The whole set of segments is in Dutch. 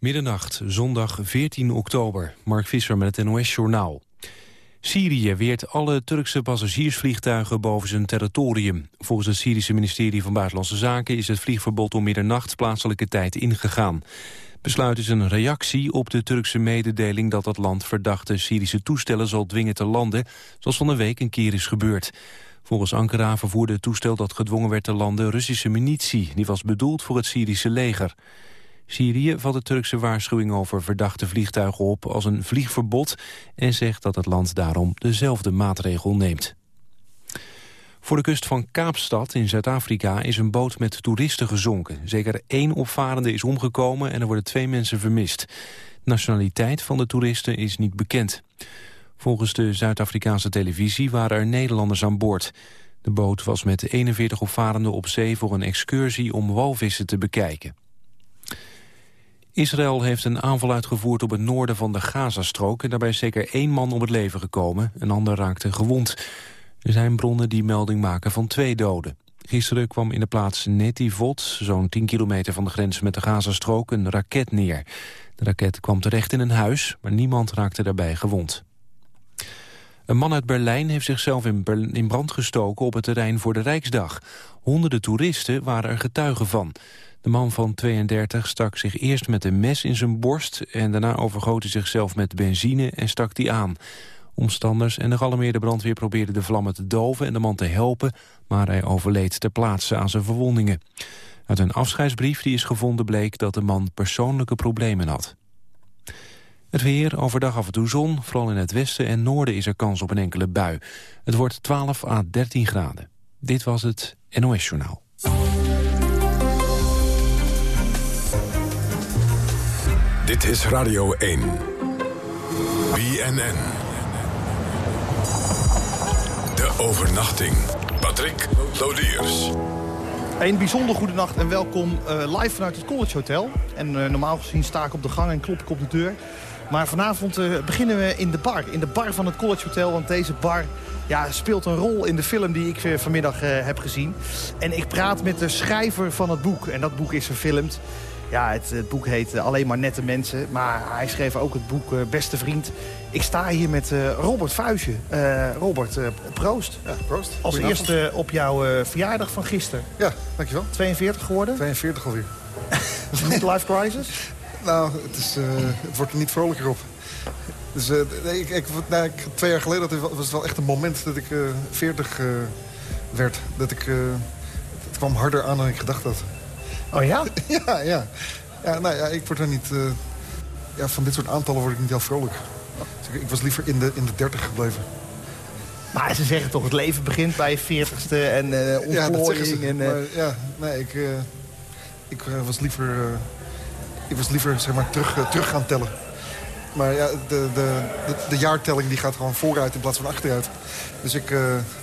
Middernacht, zondag 14 oktober. Mark Visser met het NOS-journaal. Syrië weert alle Turkse passagiersvliegtuigen boven zijn territorium. Volgens het Syrische ministerie van Buitenlandse Zaken... is het vliegverbod om middernacht plaatselijke tijd ingegaan. Besluit is een reactie op de Turkse mededeling... dat het land verdachte Syrische toestellen zal dwingen te landen... zoals van de week een keer is gebeurd. Volgens Ankara vervoerde het toestel dat gedwongen werd te landen... Russische munitie, die was bedoeld voor het Syrische leger. Syrië vat de Turkse waarschuwing over verdachte vliegtuigen op als een vliegverbod en zegt dat het land daarom dezelfde maatregel neemt. Voor de kust van Kaapstad in Zuid-Afrika is een boot met toeristen gezonken. Zeker één opvarende is omgekomen en er worden twee mensen vermist. De nationaliteit van de toeristen is niet bekend. Volgens de Zuid-Afrikaanse televisie waren er Nederlanders aan boord. De boot was met 41 opvarenden op zee voor een excursie om walvissen te bekijken. Israël heeft een aanval uitgevoerd op het noorden van de Gazastrook... en daarbij is zeker één man om het leven gekomen. Een ander raakte gewond. Er zijn bronnen die melding maken van twee doden. Gisteren kwam in de plaats Netivot, zo'n 10 kilometer van de grens met de Gazastrook, een raket neer. De raket kwam terecht in een huis, maar niemand raakte daarbij gewond. Een man uit Berlijn heeft zichzelf in, in brand gestoken op het terrein voor de Rijksdag. Honderden toeristen waren er getuigen van. De man van 32 stak zich eerst met een mes in zijn borst... en daarna overgoot hij zichzelf met benzine en stak die aan. Omstanders en de gealarmeerde brandweer probeerden de vlammen te doven... en de man te helpen, maar hij overleed ter plaatse aan zijn verwondingen. Uit een afscheidsbrief die is gevonden bleek dat de man persoonlijke problemen had. Het weer, overdag af en toe zon, vooral in het westen en noorden is er kans op een enkele bui. Het wordt 12 à 13 graden. Dit was het NOS Journaal. Dit is Radio 1. BNN. De overnachting. Patrick Lodiers. Een bijzonder goede nacht en welkom uh, live vanuit het College Hotel. En uh, normaal gezien sta ik op de gang en klop ik op de deur. Maar vanavond uh, beginnen we in de bar. In de bar van het College Hotel. Want deze bar ja, speelt een rol in de film die ik vanmiddag heb gezien. En ik praat met de schrijver van het boek. En dat boek is verfilmd. Ja, het, het, boek heet eh, Alleen maar nette mensen. Maar hij schreef ook het boek uh, Beste Vriend. Ik sta hier met uh, Robert Vuijsje. Uh, Robert, proost. Ja, proost. Als eerste op jouw verjaardag van gisteren. Ja, dankjewel. 42 geworden? 42 alweer. Midlife crisis? nou, het, is, het wordt er niet vrolijker op. Dus ik, ik, nou, ik, twee jaar geleden was het wel echt een moment dat ik 40 werd. Dat ik, het kwam harder aan dan ik gedacht had. Oh ja? ja, ja. ja, nou ja, ik word er niet... Uh, ja, van dit soort aantallen word ik niet heel vrolijk. Dus ik, ik, was liever in de, in de 30 gebleven. Maar ze zeggen toch, het leven begint bij je 40ste en uh, ontplooiing. Ja, en, uh... maar, ja, nee, ik, uh, ik was liever, ik was liever zeg maar, terug, terug gaan tellen. Maar ja, de, de, de, de, jaartelling die gaat gewoon vooruit in plaats van achteruit. Dus ik,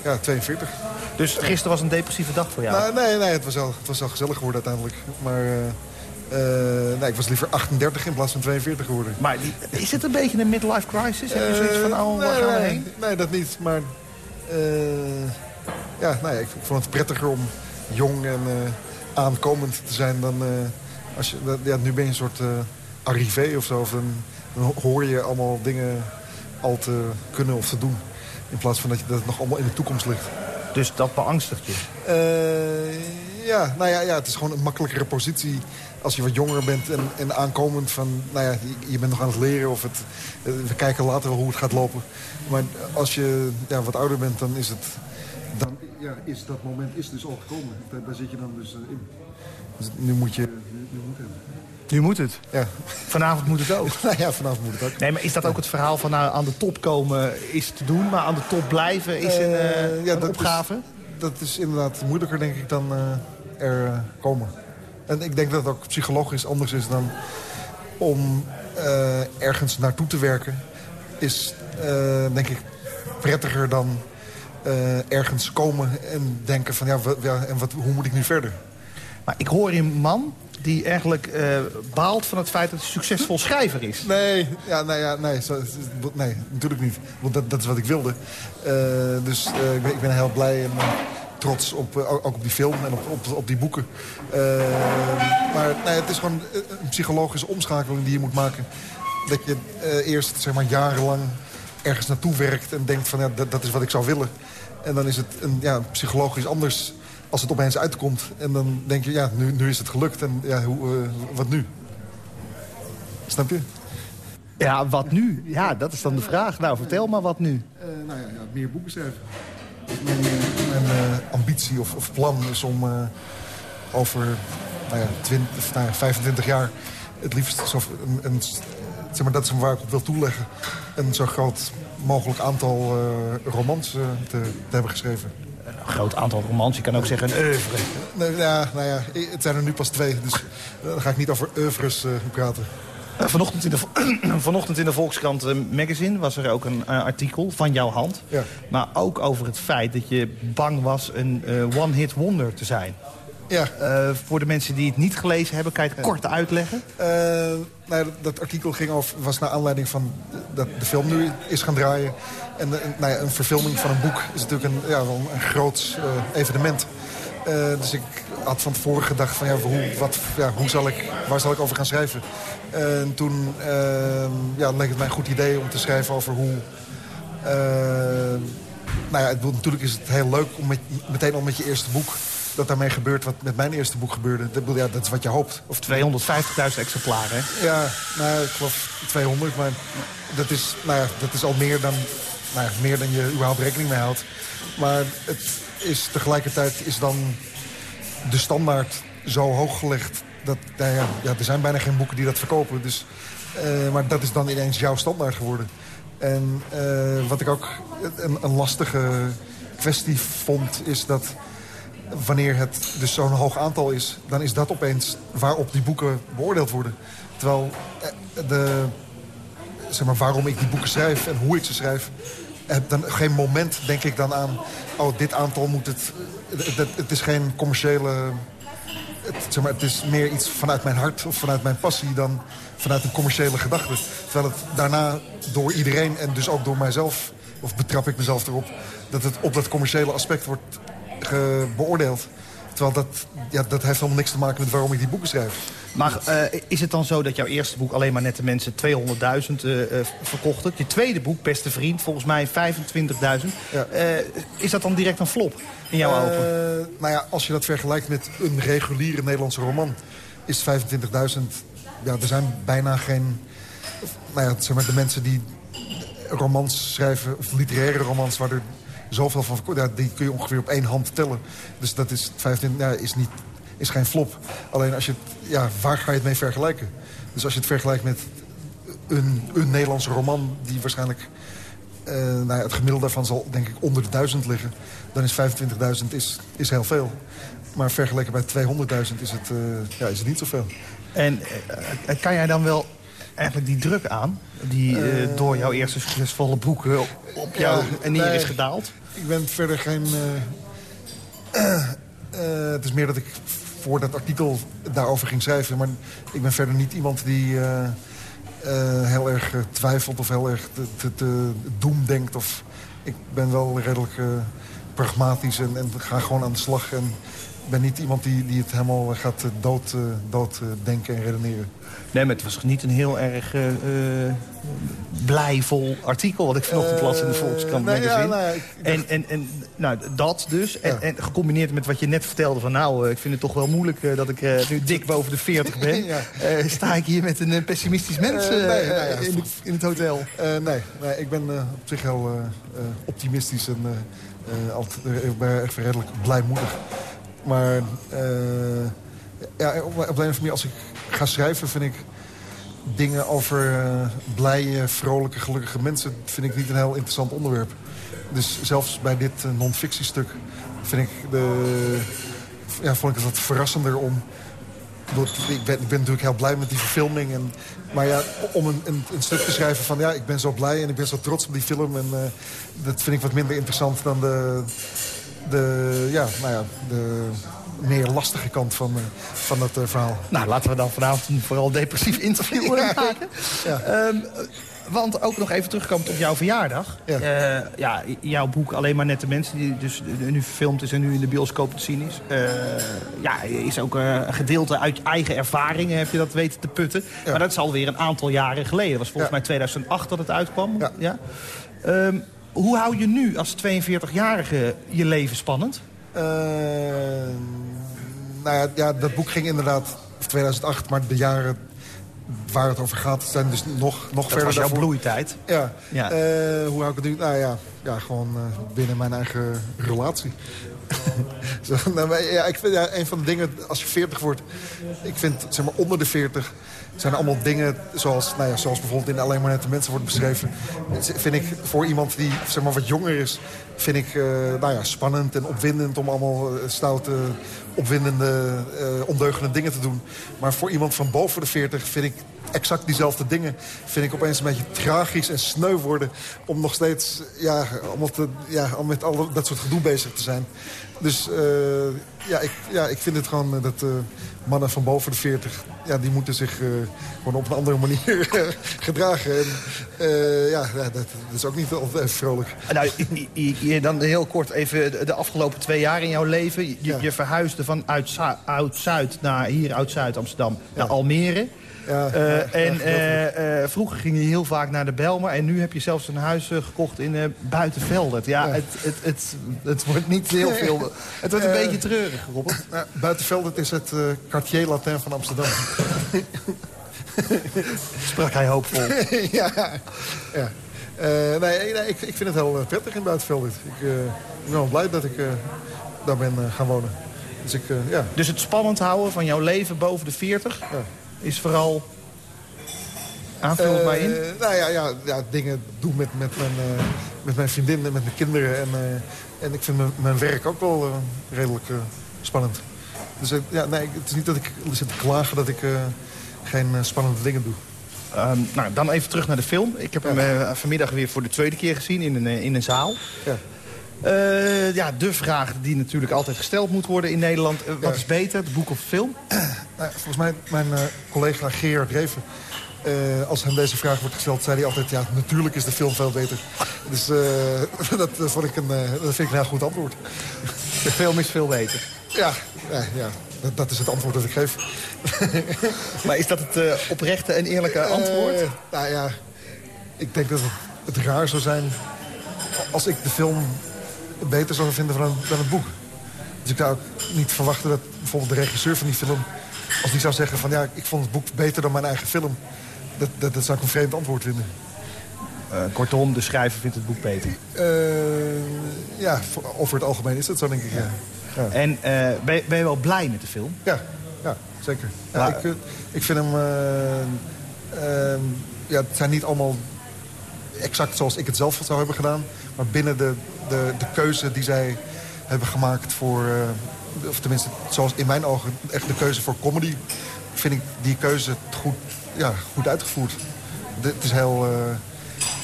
ja, 42. Dus gisteren was een depressieve dag voor jou? Nou, nee, nee het, was wel, het was wel gezellig geworden uiteindelijk. Maar uh, nee, ik was liever 38 in plaats van 42 geworden. Maar is het een beetje een midlife crisis? Heb je zoiets van, oh, waar gaan we heen? Nee, dat niet. Maar ja, ja, ik vond het prettiger om jong en aankomend te zijn dan... als je, ja, nu ben je een soort arrivé of zo. Of dan, dan hoor je allemaal dingen al te kunnen of te doen. In plaats van dat, je, dat het nog allemaal in de toekomst ligt. Dus dat beangstigt je? Uh, ja, nou ja, ja, het is gewoon een makkelijkere positie als je wat jonger bent en, en aankomend van... nou ja, je, bent nog aan het leren of het, eh, we kijken later wel hoe het gaat lopen. Maar als je ja, wat ouder bent, dan is het... Dan ja, is dat moment is dus al gekomen. Daar, zit je dan dus eh, in. Dus nu moet je... Nu moet het. Nu moet het. Ja. Vanavond moet het ook. nou ja, vanavond moet het ook. Nee, maar is dat ook het verhaal van nou, aan de top komen is te doen... maar aan de top blijven is een, uh, ja, een dat opgave? Is, dat is inderdaad moeilijker, denk ik, dan uh, er komen. En ik denk dat het ook psychologisch anders is dan om uh, ergens naartoe te werken. Is, denk ik, prettiger dan ergens komen en denken van... ja, ja en wat, hoe moet ik nu verder? Maar ik hoor een man die eigenlijk uh, baalt van het feit dat hij succesvol schrijver is. Nee, ja, nee, ja, nee, zo, nee natuurlijk niet. Want dat, dat is wat ik wilde. Uh, dus uh, ik, ben, ik, ben, heel blij en trots op, ook op die film en op, op, op die boeken. maar nee, het is gewoon een psychologische omschakeling die je moet maken. Dat je eerst zeg maar, jarenlang ergens naartoe werkt en denkt van ja, dat, dat is wat ik zou willen. En dan is het een, ja, psychologisch anders als het opeens uitkomt. En dan denk je, ja, nu, nu is het gelukt. En ja, hoe, wat nu? Snap je? Ja, wat nu? Ja, dat is dan de vraag. Nou, vertel maar wat nu. Uh, nou ja, ja, meer boeken schrijven. Mijn, eh, mijn uh, ambitie of, of, plan is om over nou ja, 20, nou ja, 25 jaar... het liefst zo, een, een, zeg maar, dat is waar ik op wil toeleggen... een zo groot mogelijk aantal romans te, te, hebben geschreven. Een groot aantal romans, je kan ook zeggen een oeuvre. Nee, ja, nou ja, het zijn er nu pas twee, dus dan ga ik niet over oeuvres praten. Eh, vanochtend, in de, vanochtend in de Volkskrant eh, Magazine was er ook een uh, artikel van jouw hand. Ja. Maar ook over het feit dat je bang was een one-hit wonder te zijn. Ja. voor de mensen die het niet gelezen hebben, kan je het kort uitleggen? nou, dat artikel ging over, was naar aanleiding van dat de film nu is gaan draaien. En nou ja, een verfilming van een boek is natuurlijk een, ja, een groot evenement. dus ik had van tevoren gedacht van ja, hoe, wat, ja, hoe zal ik, waar zal ik over gaan schrijven. En toen ja, leek het mij een goed idee om te schrijven over hoe... Nou ja, natuurlijk is het heel leuk om met, meteen al met je eerste boek... dat daarmee gebeurt wat met mijn eerste boek gebeurde. Dat, ja, dat is wat je hoopt. Of 250.000 exemplaren, hè? Ja, nou, ik geloof 200, maar dat is, nou ja, dat is al meer dan, nou ja, meer dan je überhaupt rekening mee houdt. Maar het is tegelijkertijd is dan de standaard zo hoog gelegd dat, nou ja, ja, er zijn bijna geen boeken die dat verkopen. Dus, uh, maar dat is dan ineens jouw standaard geworden. En uh, wat ik ook een, een, lastige kwestie vond, is dat wanneer het dus zo'n hoog aantal is... dan is dat opeens waarop die boeken beoordeeld worden. Terwijl eh, de, zeg maar, waarom ik die boeken schrijf en hoe ik ze schrijf... heb dan geen moment, denk ik dan aan... oh, dit aantal moet het... Het, is geen commerciële zeg maar, het is meer iets vanuit mijn hart of vanuit mijn passie dan vanuit een commerciële gedachte. Terwijl het daarna door iedereen en dus ook door mijzelf, of betrap ik mezelf erop, dat het op dat commerciële aspect wordt beoordeeld. Terwijl dat, ja, dat heeft helemaal niks te maken met waarom ik die boeken schrijf. Maar uh, is het dan zo dat jouw eerste boek alleen maar net de mensen 200.000 uh, uh, verkocht het? Je tweede boek, Beste Vriend, volgens mij 25.000. Ja. Uh, is dat dan direct een flop in jouw ogen? Nou ja, als je dat vergelijkt met een reguliere Nederlandse roman... is 25.000... Ja, er zijn bijna geen... Nou ja, zeg maar, de mensen die romans schrijven, of literaire romans... waar er zoveel van die kun je ongeveer op één hand tellen. Dus dat is, 25, ja, is, niet, is geen flop. Alleen als je ja, waar ga je het mee vergelijken? Dus als je het vergelijkt met een, een Nederlandse roman... die waarschijnlijk uh, nou ja, het gemiddelde daarvan zal denk ik onder de duizend liggen... dan is 25.000 is, is heel veel. Maar vergeleken bij 200.000 is, het, uh, ja, is het niet zoveel. En uh, kan jij dan wel eigenlijk die druk aan... die door jouw eerste succesvolle boeken op jou en neer is gedaald? Ik ben verder geen... het is meer dat ik voor dat artikel daarover ging schrijven. Maar ik ben verder niet iemand die heel erg eh, twijfelt of heel erg te, te, te doemdenkt. Of, ik ben wel redelijk pragmatisch en, en ga gewoon aan de slag. En ben niet iemand die, die het helemaal gaat dood, dood denken en redeneren. Nee, maar het was niet een heel erg uh, blijvol artikel... wat ik vanochtend las in de Volkskrant nee, magazine. Ja, nou en, en, en nou, dat dus. En, en, gecombineerd met wat je net vertelde van... nou, ik vind het toch wel moeilijk dat ik nu dik boven de 40 ben. ja. sta ik hier met een pessimistisch mens nee, nou in, in, het hotel? nee, nee, ik ben op zich heel optimistisch en altijd, ik ben echt redelijk blijmoedig. Maar ja, op, op een of andere manier, als ik ga schrijven, vind ik dingen over uh, blije, vrolijke, gelukkige mensen... vind ik niet een heel interessant onderwerp. Dus zelfs bij dit uh, non-fictiestuk vind ik de, ja, vond het wat verrassender om... Ik ben, ik ben natuurlijk heel blij met die verfilming. En, maar ja, om een, een, een, stuk te schrijven van... ja, ik ben zo blij en ik ben zo trots op die film. En dat vind ik wat minder interessant dan de... de ja, nou ja, de meer lastige kant van, van het verhaal. Nou, laten we dan vanavond een vooral depressief interview maken. Ja. Ehm, want ook nog even terugkomen op jouw verjaardag. Ja. Uh, ja, jouw boek Alleen maar nette mensen, die dus nu verfilmd is en nu in de bioscoop te zien is. Uh, ja, is ook uh, een gedeelte uit eigen ervaringen, heb je dat weten te putten. Maar dat is alweer een aantal jaren geleden. Dat was volgens mij 2008 dat het uitkwam. Ja. Um, hoe hou je nu als 42-jarige je leven spannend? nou ja, ja, dat boek ging inderdaad 2008, maar de jaren waar het over gaat zijn dus nog, nog dat verder was jouw bloeitijd. Ja. ja. Uh, hoe hou ik het nu? Nou ja, ja gewoon uh, binnen mijn eigen relatie. Zo, nou, ja, ik vind ja, een van de dingen, als je 40 wordt... ik vind, zeg maar, onder de 40 zijn allemaal dingen zoals, nou ja, zoals bijvoorbeeld in Alleen maar net de mensen wordt beschreven. Vind ik voor iemand die zeg maar, wat jonger is, vind ik uh, nou ja, spannend en opwindend om allemaal stoute, opwindende, uh, ondeugende dingen te doen. Maar voor iemand van boven de 40 vind ik exact diezelfde dingen vind ik opeens een beetje tragisch en sneu worden... om nog steeds ja, om, ja, met al dat soort gedoe bezig te zijn. Dus uh, ja, ik, ja, ik vind het gewoon dat uh, mannen van boven de 40... Ja, die moeten zich uh, gewoon op een andere manier gedragen. En, ja, ja dat, dat, is ook niet altijd vrolijk. Nou, je, dan heel kort even de afgelopen twee jaar in jouw leven. Je, ja. je verhuisde van Oud-Zuid naar hier Oud-Zuid Amsterdam naar Almere... Ja, uh, en uh, uh, vroeger ging je heel vaak naar de Belmer. En nu heb je zelfs een huis gekocht in Buitenveldert. Ja, Het, het, het, het, wordt niet heel veel... Het wordt een beetje treurig, Robert. Buitenveldert is het quartier latin van Amsterdam. Sprak hij hoopvol. ja, ja. nee, nee ik, ik vind het heel prettig in Buitenveldert. Ik, ben wel blij dat ik daar ben gaan wonen. Dus, ik, ja. dus het spannend houden van jouw leven boven de 40... Ja is vooral... Aanvul het maar in. Eh, nou ja, ja, ja, dingen doen met, met, mijn, uh, met mijn vriendinnen, met mijn kinderen. En, uh, en ik vind mijn, mijn werk ook wel redelijk spannend. Dus ja, nee, het is niet dat ik zit te klagen dat ik geen spannende dingen doe. Um, nou, dan even terug naar de film. Ik heb ja. hem vanmiddag weer voor de tweede keer gezien in een, in een zaal. Ja. Uh, ja, de vraag die natuurlijk altijd gesteld moet worden in Nederland. Uh, wat is beter, het boek of de film? Nou, volgens mij, mijn uh, collega Gerard Reven... als hem deze vraag wordt gesteld, zei hij altijd... ja, natuurlijk is de film veel beter. Dus dat, vond ik een, dat vind ik een heel goed antwoord. De film is veel beter? Ja, ja, ja dat, dat is het antwoord dat ik geef. maar is dat het oprechte en eerlijke antwoord? nou ja, ik denk dat het, het raar zou zijn... als ik de film beter zou vinden dan, dan het boek. Dus ik zou ook niet verwachten dat bijvoorbeeld de regisseur van die film... als die zou zeggen van ja, ik vond het boek beter dan mijn eigen film... dat, dat, dat zou ik een vreemd antwoord vinden. Uh, kortom, de schrijver vindt het boek beter? Uh, ja, over het algemeen is dat zo, denk ik, ja. ja. En uh, ben, je, ben, je wel blij met de film? Ja, ja zeker. Ja, ik, ik vind hem... ja, het zijn niet allemaal exact zoals ik het zelf zou hebben gedaan. Maar binnen de, de, de keuze die zij hebben gemaakt voor... Uh, of tenminste, zoals in mijn ogen echt de keuze voor comedy... vind ik die keuze goed, ja, goed uitgevoerd. Het is heel... Uh,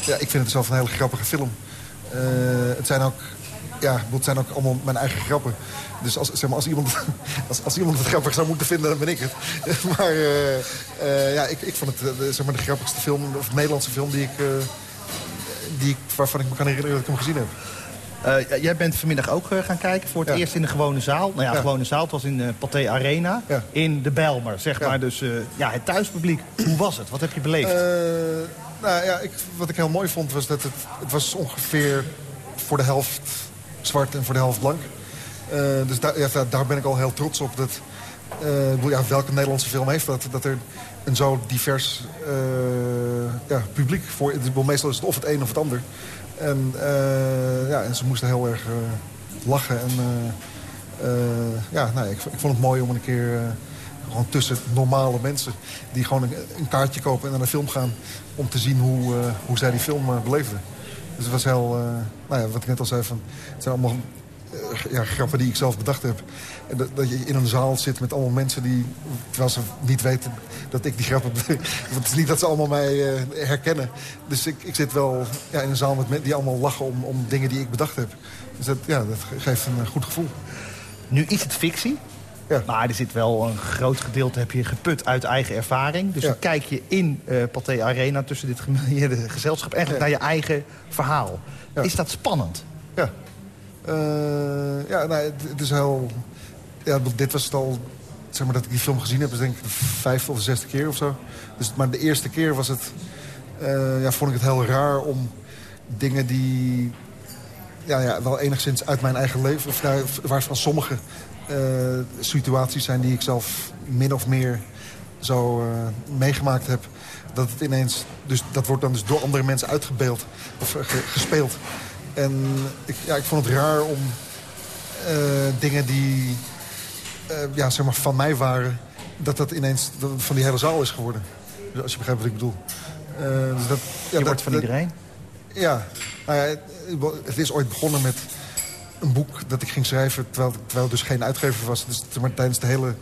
ja, ik vind het zelf een hele grappige film. Uh, het zijn ook... Ja, het zijn ook allemaal mijn eigen grappen. Dus als, zeg maar, als, iemand, als, als iemand het grappig zou moeten vinden, dan ben ik het. maar ja, ik, ik vond het zeg maar, de grappigste film, of Nederlandse film die ik die, waarvan ik me kan herinneren dat ik hem gezien heb. Uh, jij bent vanmiddag ook uh, gaan kijken voor het eerst in de gewone zaal. Nou ja, gewone zaal, het was in de uh, Pathé Arena. In de Bijlmer, zeg maar. Dus ja, het thuispubliek. Hoe was het? Wat heb je beleefd? nou ja, ik, wat ik heel mooi vond was dat het, het was ongeveer voor de helft zwart en voor de helft blank. dus daar, ja, daar ben ik al heel trots op. Dat, ja, welke Nederlandse film heeft dat? Dat er een zo divers ja, publiek voor. Meestal is het of het een of het ander. En, uh, ja, en ze moesten heel erg uh, lachen. En, ja, nou, ik, vond het mooi om een keer gewoon tussen normale mensen... die gewoon een, een, kaartje kopen en naar de film gaan... om te zien hoe, hoe zij die film beleefden. Dus het was heel, nou ja, wat ik net al zei, van, het zijn allemaal ja, grappen die ik zelf bedacht heb. En dat, dat, je in een zaal zit met allemaal mensen die, terwijl ze niet weten dat ik die grappen... het is niet dat ze allemaal mij uh, herkennen. Dus ik, ik zit wel ja, in een zaal met mensen die allemaal lachen om, om dingen die ik bedacht heb. Dus dat, ja, dat geeft een goed gevoel. Nu is het fictie. Ja. Maar er zit wel een groot gedeelte heb je geput uit eigen ervaring. Dus dan kijk je in uh, Pathé Arena tussen dit gezelschap... eigenlijk naar je eigen verhaal. Is dat spannend? Ja. Uh, ja, nou, het, is heel... Ja, dit was het al... Zeg maar dat ik die film gezien heb, is denk ik de vijfde of de zesde keer of zo. Dus, maar de eerste keer was het... Uh, ja, vond ik het heel raar om dingen die... Ja, ja, wel enigszins uit mijn eigen leven... Of nou, waarvan sommige uh, situaties zijn die ik zelf min of meer zo meegemaakt heb dat het ineens... Dus dat wordt dan dus door andere mensen uitgebeeld of gespeeld. En ik, ja, ik vond het raar om dingen die uh, ja, zeg maar van mij waren... dat dat ineens van die hele zaal is geworden. Dus als je begrijpt wat ik bedoel. Uh, dus dat, ja, je wordt van iedereen? Ja, nou ja, het is ooit begonnen met een boek dat ik ging schrijven... terwijl, terwijl dus geen uitgever was. Dus maar tijdens de hele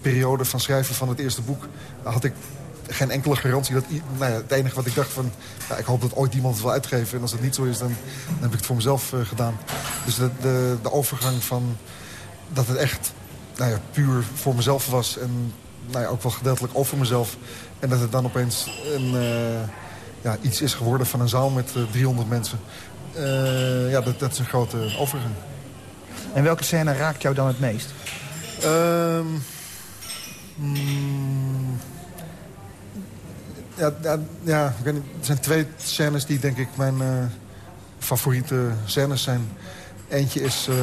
periode van schrijven van het eerste boek... had ik geen enkele garantie. Dat, nou ja, het enige wat ik dacht van... Ja, ik hoop dat ooit iemand het wil uitgeven. En als dat niet zo is, dan, dan heb ik het voor mezelf uh, gedaan. Dus de, de, de, overgang van dat het echt nou ja, puur voor mezelf was. En nou ja, ook wel gedeeltelijk over mezelf. En dat het dan opeens een, uh, ja, iets is geworden van een zaal met uh, 300 mensen. Uh, ja, dat, dat, is een grote overgang. En welke scène raakt jou dan het meest? Um, mm, ja, ja, ja ik weet niet, er zijn twee scènes die denk ik mijn favoriete scènes zijn. Eentje is uh,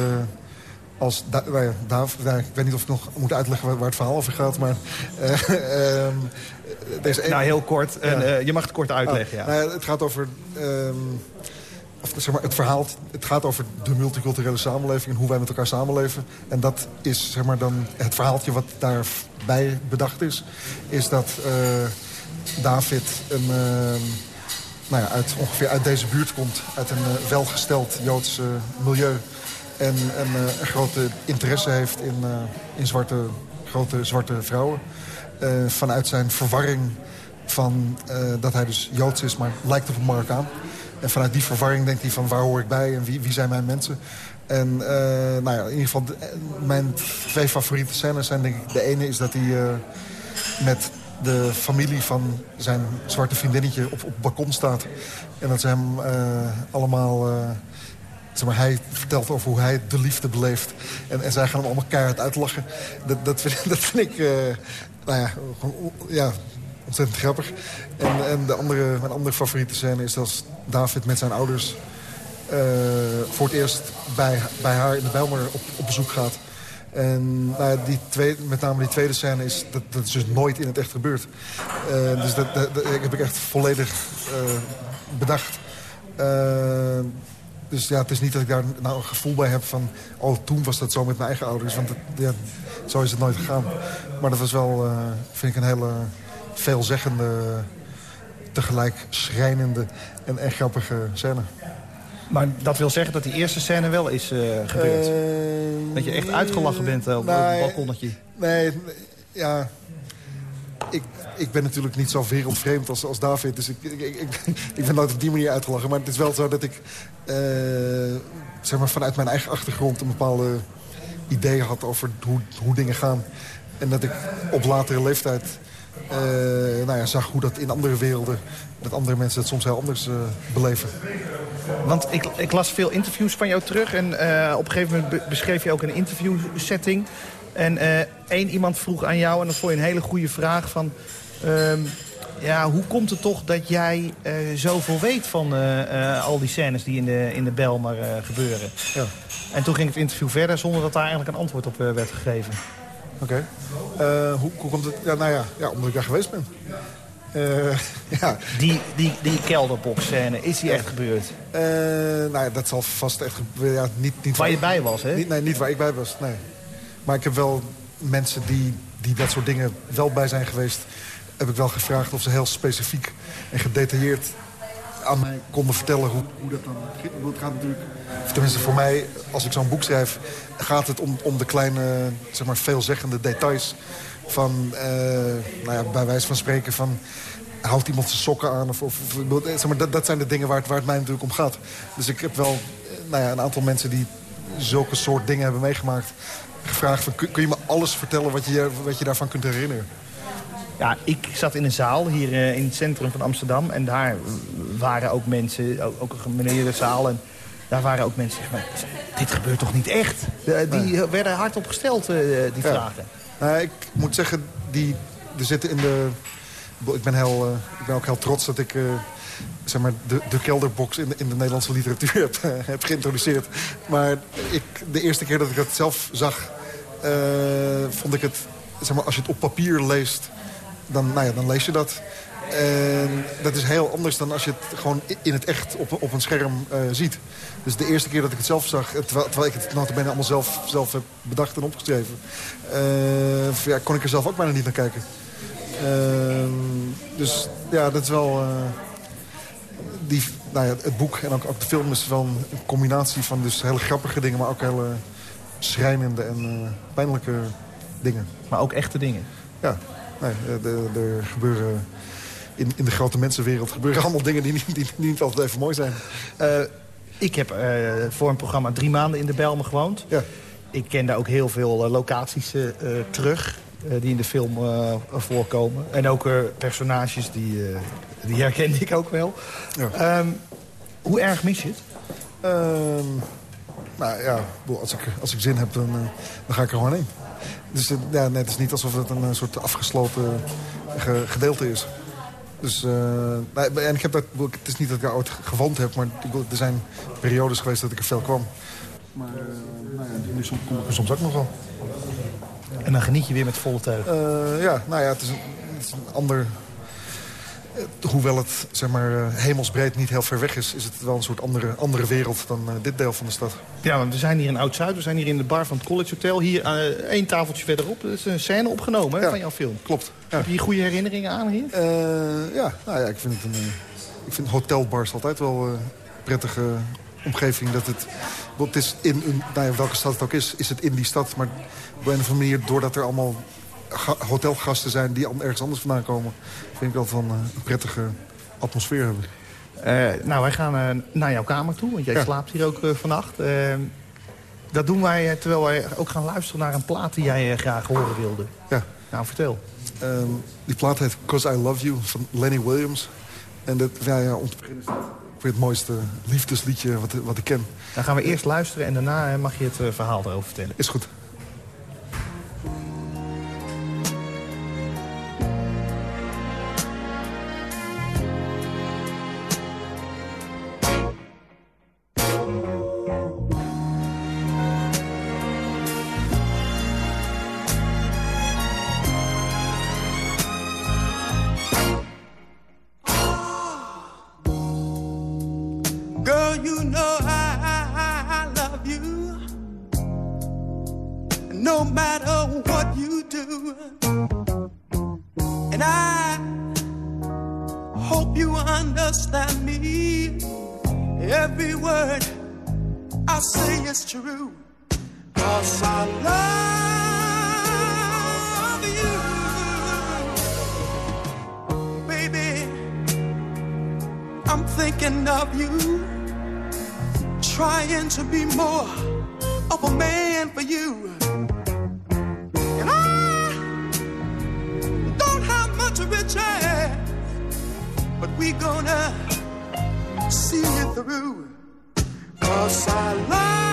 als da Daaf, ik weet niet of ik nog moet uitleggen waar, waar het verhaal over gaat, maar... Uh, um, deze nou, heel kort. En, je mag het kort uitleggen, oh, ja. Nou, het gaat over... Um, of, zeg maar, het verhaal het gaat over de multiculturele samenleving en hoe wij met elkaar samenleven. En dat is zeg maar, dan het verhaaltje wat daarbij bedacht is. Is dat David een, uh, nou ja, uit, ongeveer uit deze buurt komt. Uit een uh, welgesteld Joods uh, milieu. En, en eh, een grote interesse heeft in, in zwarte, grote zwarte vrouwen. vanuit zijn verwarring van dat hij dus Joods is, maar lijkt op een Marokkaan. En vanuit die verwarring denkt hij van waar hoor ik bij en wie, wie zijn mijn mensen. En nou ja, in ieder geval, mijn twee favoriete scènes zijn ik... De ene is dat hij met de familie van zijn zwarte vriendinnetje op, op het balkon staat. En dat ze hem allemaal... Maar, hij vertelt over hoe hij de liefde beleeft. En, en zij gaan hem allemaal keihard uitlachen. Dat, dat, vind, ik... Uh, nou ja, ja, ontzettend grappig. En, en de andere, mijn andere favoriete scène is als David met zijn ouders... voor het eerst bij, bij haar in de Bijlmer op, op bezoek gaat. En nou, die tweede, met name die tweede scène is, dat, dat is dus nooit in het echt gebeurd. Uh, dus dat, dat, heb ik echt volledig uh, bedacht. Dus ja, het is niet dat ik daar nou een gevoel bij heb van... oh, toen was dat zo met mijn eigen ouders. Want het, ja, zo is het nooit gegaan. Maar dat was wel, vind ik, een hele veelzeggende... tegelijk schrijnende en echt grappige scène. Maar dat wil zeggen dat die eerste scène wel is uh, gebeurd? Uh, dat je echt uitgelachen bent op het balkonnetje? Nee, ja... Ik, ik ben natuurlijk niet zo wereldvreemd als, als David. Dus ik, ik, ik, ik ben nooit op die manier uitgelachen. Maar het is wel zo dat ik zeg maar vanuit mijn eigen achtergrond... een bepaalde idee had over hoe, hoe dingen gaan. En dat ik op latere leeftijd uh, nou ja, zag hoe dat in andere werelden... dat andere mensen het soms heel anders uh, beleven. Want ik, ik, las veel interviews van jou terug. En uh, op een gegeven moment beschreef je ook een interviewsetting. En één iemand vroeg aan jou, en dat vond je een hele goede vraag... van ehm, ja, hoe komt het toch dat jij zoveel weet van al die scènes die in de, in de Belmar gebeuren? Ja. En toen ging het interview verder zonder dat daar eigenlijk een antwoord op werd gegeven. Oké. Eh, hoe, hoe, komt het? Ja, nou ja, ja, omdat ik daar geweest ben. Uh, ja. Die, die, die kelderbox-scène, is die echt gebeurd? Uh, nou ja, dat zal vast echt ja, niet, niet Waar je bij was, hè? Niet, nee, niet waar ik bij was, nee. Maar ik heb wel mensen die, die dat soort dingen wel bij zijn geweest... heb ik wel gevraagd of ze heel specifiek en gedetailleerd aan mij konden vertellen hoe, hoe dat dan. Het gaat natuurlijk, tenminste voor mij, als ik zo'n boek schrijf... gaat het om, om de kleine, zeg maar, veelzeggende details... van, uh, nou ja, bij wijze van spreken van... houdt iemand zijn sokken aan? Of, of, zeg maar, dat, dat zijn de dingen waar het, waar het mij natuurlijk om gaat. Dus ik heb wel nou ja, een aantal mensen die zulke soort dingen hebben meegemaakt... gevraagd... Van, kun, je me alles vertellen wat je, wat je daarvan kunt herinneren? Ja, ik zat in een zaal hier in het centrum van Amsterdam. En daar waren ook mensen, ook, een meneer de zaal... En daar waren ook mensen die dit gebeurt toch niet echt? die werden hardop gesteld, die vragen. Nou, ik moet zeggen, die, er zitten in de... Ik ben, heel, ik ben ook heel trots dat ik zeg maar de, de kelderbox in de, in de Nederlandse literatuur heb, heb geïntroduceerd. Maar ik, de eerste keer dat ik dat zelf zag, vond ik het... Zeg maar, als je het op papier leest, dan, nou ja, dan lees je dat. En dat is heel anders dan als je het gewoon in het echt op, op een scherm uh, ziet. Dus de eerste keer dat ik het zelf zag, terwijl, ik het notabene allemaal zelf, zelf heb bedacht en opgeschreven... Ja, kon ik er zelf ook bijna niet naar kijken. Uh, dus ja, dat is wel... Die, nou ja, het boek en ook, ook, de film is wel een combinatie van dus hele grappige dingen... maar ook hele schrijnende en pijnlijke dingen. Maar ook echte dingen? Ja, nee, er gebeuren in, in de grote mensenwereld gebeuren allemaal dingen die niet, die, niet altijd even mooi zijn. Uh, ik heb uh, voor een programma drie maanden in de Belmen gewoond. Ja. Ik ken daar ook heel veel locaties terug die in de film voorkomen. En ook personages, die, die herkende ik ook wel. Ja. Um, hoe erg mis je het? Um, nou ja, als ik, als ik zin heb, dan, dan ga ik er gewoon heen. Dus ja, nee, het is niet alsof het een soort afgesloten gedeelte is. Dus, uh, en ik heb dat, het is niet dat ik daar ooit gewoond heb, maar er zijn periodes geweest dat ik er veel kwam. Maar uh, nou ja, nu kom ik er soms ook nog wel. En dan geniet je weer met volle teug? Uh, ja, nou ja, het is een, het is een ander... Hoewel het zeg maar, hemelsbreed niet heel ver weg is... is het wel een soort andere, andere wereld dan dit deel van de stad. Ja, want we zijn hier in Oud-Zuid. We zijn hier in de bar van het College Hotel. Hier één tafeltje verderop. Er is een scène opgenomen ja, van jouw film. Klopt. Heb je hier goede herinneringen aan hier? Uh, ja, nou ja, ik vind, het een, uh, ik vind hotelbars altijd wel een uh, prettige omgeving. Dat het, het is in, in nou ja, welke stad het ook is, is het in die stad. Maar op een of andere manier, doordat er allemaal hotelgasten zijn... die ergens anders vandaan komen... vind ik dat van een prettige atmosfeer hebben. Uh, nou, wij gaan naar jouw kamer toe, want jij ja. slaapt hier ook vannacht. dat doen wij terwijl wij ook gaan luisteren naar een plaat die jij graag horen wilde. Ja. Nou, vertel. Um, die plaat heet Cause I Love You van Lenny Williams. En dat, ja, ja, om te beginnen is het mooiste liefdesliedje wat, wat ik ken. Dan gaan we eerst luisteren en daarna mag je het uh, verhaal erover vertellen. Is goed. it's true. Cause I love you, baby. I'm thinking of you, trying to be more of a man for you. And I don't have much riches, but we gonna see it through. Cause I love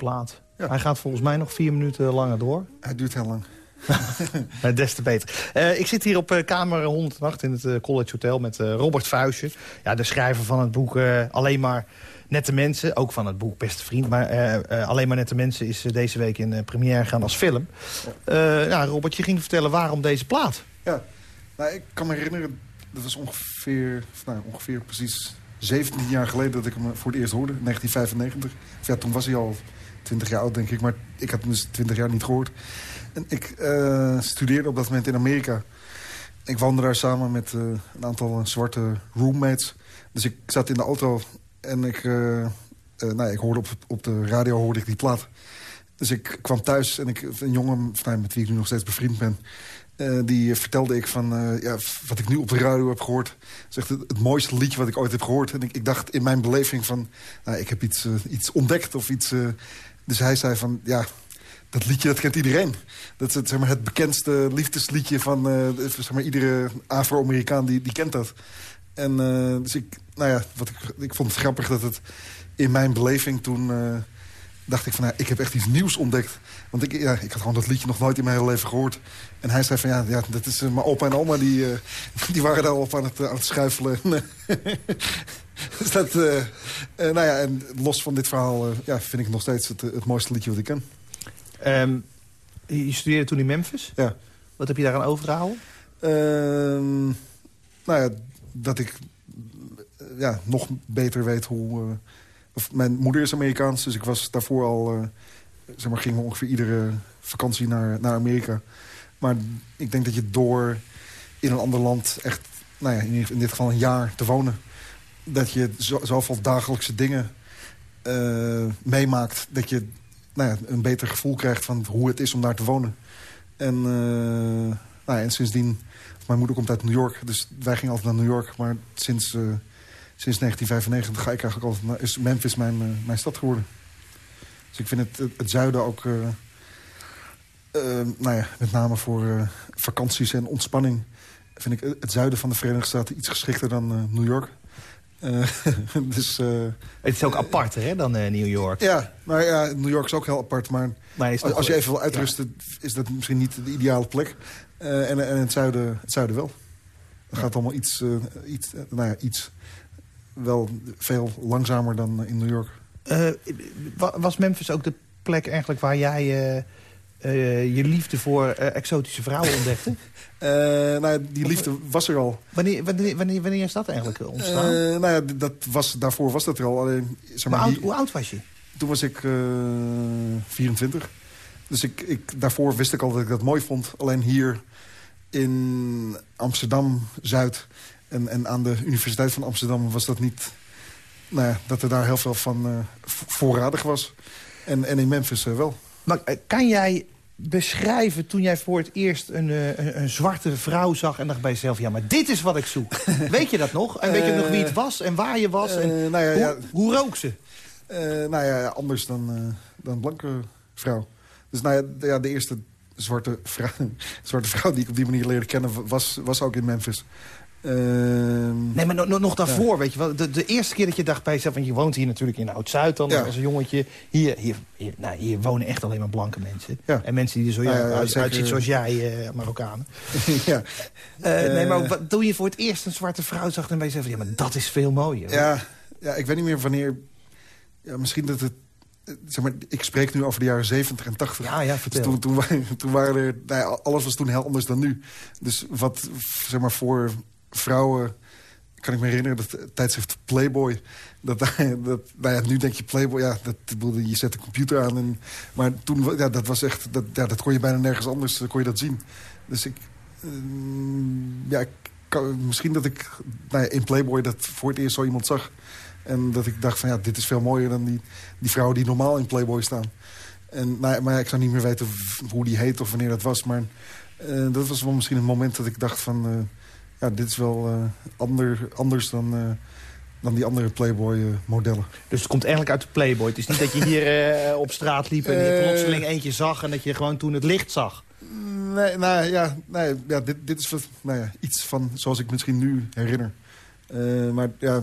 plaat. Ja. Hij gaat volgens mij nog vier minuten langer door. Hij duurt heel lang. Eh, Des te beter. Eh, ik zit hier op eh, kamer 108 in het College Hotel met Robert Vuijsje. Ja, de schrijver van het boek Alleen maar Nette Mensen. Ook van het boek Beste Vriend. Maar Alleen maar Nette Mensen is deze week in première gegaan als film. Nou, Robert, je ging vertellen waarom deze plaat. Ja, nou, ik kan me herinneren, dat was ongeveer, nou, ongeveer precies 17 jaar geleden dat ik hem voor het eerst hoorde, 1995. Of ja, toen was hij al 20 jaar oud, denk ik, maar ik had hem dus 20 jaar niet gehoord. En ik eh, studeerde op dat moment in Amerika. Ik woonde daar samen met eh, een aantal zwarte roommates. Dus ik zat in de auto en ik, eh, nou, ik hoorde op, op de radio hoorde ik die plaat. Dus ik kwam thuis en ik, een jongen nou, met wie ik nu nog steeds bevriend ben... die vertelde ik van ja, wat ik nu op de radio heb gehoord. Zegt het, het mooiste liedje wat ik ooit heb gehoord. En ik, dacht in mijn beleving van, nou, ik heb iets, iets ontdekt of iets... dus hij zei van, ja, dat liedje dat kent iedereen. Dat is het, zeg maar, het bekendste liefdesliedje van eh, zeg maar, iedere Afro-Amerikaan die, die kent dat. En eh, dus ik, nou ja, wat ik, ik vond het grappig dat het in mijn beleving toen... eh, dacht ik van, ja, ik heb echt iets nieuws ontdekt. Want ik, ja, ik had gewoon dat liedje nog nooit in mijn hele leven gehoord. En hij zei van, ja, ja dat is, mijn opa en oma, die, die waren daar al op aan het, aan het schuifelen. dus dat, eh, eh, nou ja, en los van dit verhaal eh, ja, vind ik nog steeds het, het mooiste liedje wat ik ken. Ehm, je studeerde toen in Memphis. Ja. Wat heb je daaraan overgehouden? Ehm, nou ja, dat ik ja, nog beter weet hoe... of mijn moeder is Amerikaans, dus ik was daarvoor al... zeg maar, ging ongeveer iedere vakantie naar, naar Amerika. Maar ik denk dat je door in een ander land echt... Nou ja, in dit geval een jaar te wonen... dat je zo, zoveel dagelijkse dingen eh, meemaakt... dat je nou ja, een beter gevoel krijgt van hoe het is om daar te wonen. En, eh, nou ja, en sindsdien... Mijn moeder komt uit New York, dus wij gingen altijd naar New York. Maar sinds, eh, sinds 1995 ga ik eigenlijk altijd naar... is Memphis mijn, mijn stad geworden. Dus ik vind het, het, zuiden ook... nou ja, met name voor vakanties en ontspanning... vind ik het zuiden van de Verenigde Staten iets geschikter dan New York. Eh, dus eh, Het is ook aparter hè, dan eh, New York. ja, maar ja, New York is ook heel apart. Maar als, je even wil uitrusten, is dat misschien niet de ideale plek. En, en het, zuiden, het zuiden wel. Dan gaat het allemaal iets, iets, nou ja, iets wel veel langzamer dan in New York. Wa- was Memphis ook de plek eigenlijk waar jij eh, je liefde voor eh, exotische vrouwen ontdekte? Eh, nou ja, die liefde was er al. wanneer, wanneer, wanneer, wanneer is dat eigenlijk ontstaan? Nou ja, dat was, daarvoor was dat er al. Alleen, zeg hoe, maar, oud, die- hoe oud was je? Toen was ik eh 24. Dus ik, ik, daarvoor wist ik al dat ik dat mooi vond. Alleen hier in Amsterdam-Zuid en, en aan de Universiteit van Amsterdam... was dat niet... Nou ja, dat er daar heel veel van vo- voorradig was. En, en in Memphis wel. Maar eh, kan jij beschrijven toen jij voor het eerst een, eh, een, een zwarte vrouw zag... en dacht bij jezelf, ja, maar dit is wat ik zoek. weet je dat nog? En weet je nog wie het was en waar je was? En Eh, nou ja, hoe, ja, hoe rook ze? Eh, nou ja, anders dan, eh, dan blanke vrouw. Dus nou ja, de, ja, de eerste zwarte vrouw, zwarte vrouw die ik op die manier leerde kennen... was, was ook in Memphis. Ehm, Nee, maar no- no- nog daarvoor, weet je wel. De, de eerste keer dat je dacht bij jezelf... want je woont hier natuurlijk in Oud-Zuid dan Ja. als een jongetje. Hier, hier, hier, nou, hier wonen echt alleen maar blanke mensen. Ja. En mensen die er zo ja, uit- uitzien zoals jij, eh, Marokkanen. ja. Eh, nee, maar Eh. wat, toen je voor het eerst een zwarte vrouw zag... ben je zelf, ja, maar dat is veel mooier. Ja, ja, ik weet niet meer wanneer... Misschien dat het... Zeg maar, ik spreek nu over de jaren 70 en 80. ja, ja, Dus vertel. toen, toen, waren, toen waren er... Nou ja, alles was toen heel anders dan nu. Dus wat, zeg maar, voor vrouwen... kan ik me herinneren, dat tijdschrift Playboy... Dat, dat, nou nu denk je Playboy, ja, dat, je zet de computer aan. En, maar toen, ja, dat was echt... Dat, ja, dat kon je bijna nergens anders, eh, kon je dat zien. Dus ik... ehm, ja, misschien dat ik nou in Playboy dat voor het eerst zo iemand zag. En dat ik dacht van ja, dit is veel mooier dan die, die vrouwen die normaal in Playboy staan. En, nou, maar ik zou niet meer weten hoe die heet of wanneer dat was. Maar eh, dat was wel misschien een moment dat ik dacht van... eh, ja, dit is wel eh, ander, anders dan, eh, dan die andere Playboy-modellen. Dus het komt eigenlijk uit de Playboy. Het is niet dat je hier eh, op straat liep en je Eh. plotseling eentje zag... en dat je gewoon toen het licht zag. Nee, nou ja, nee, ja dit, dit is nou ja, iets van zoals ik misschien nu herinner. Eh, maar ja,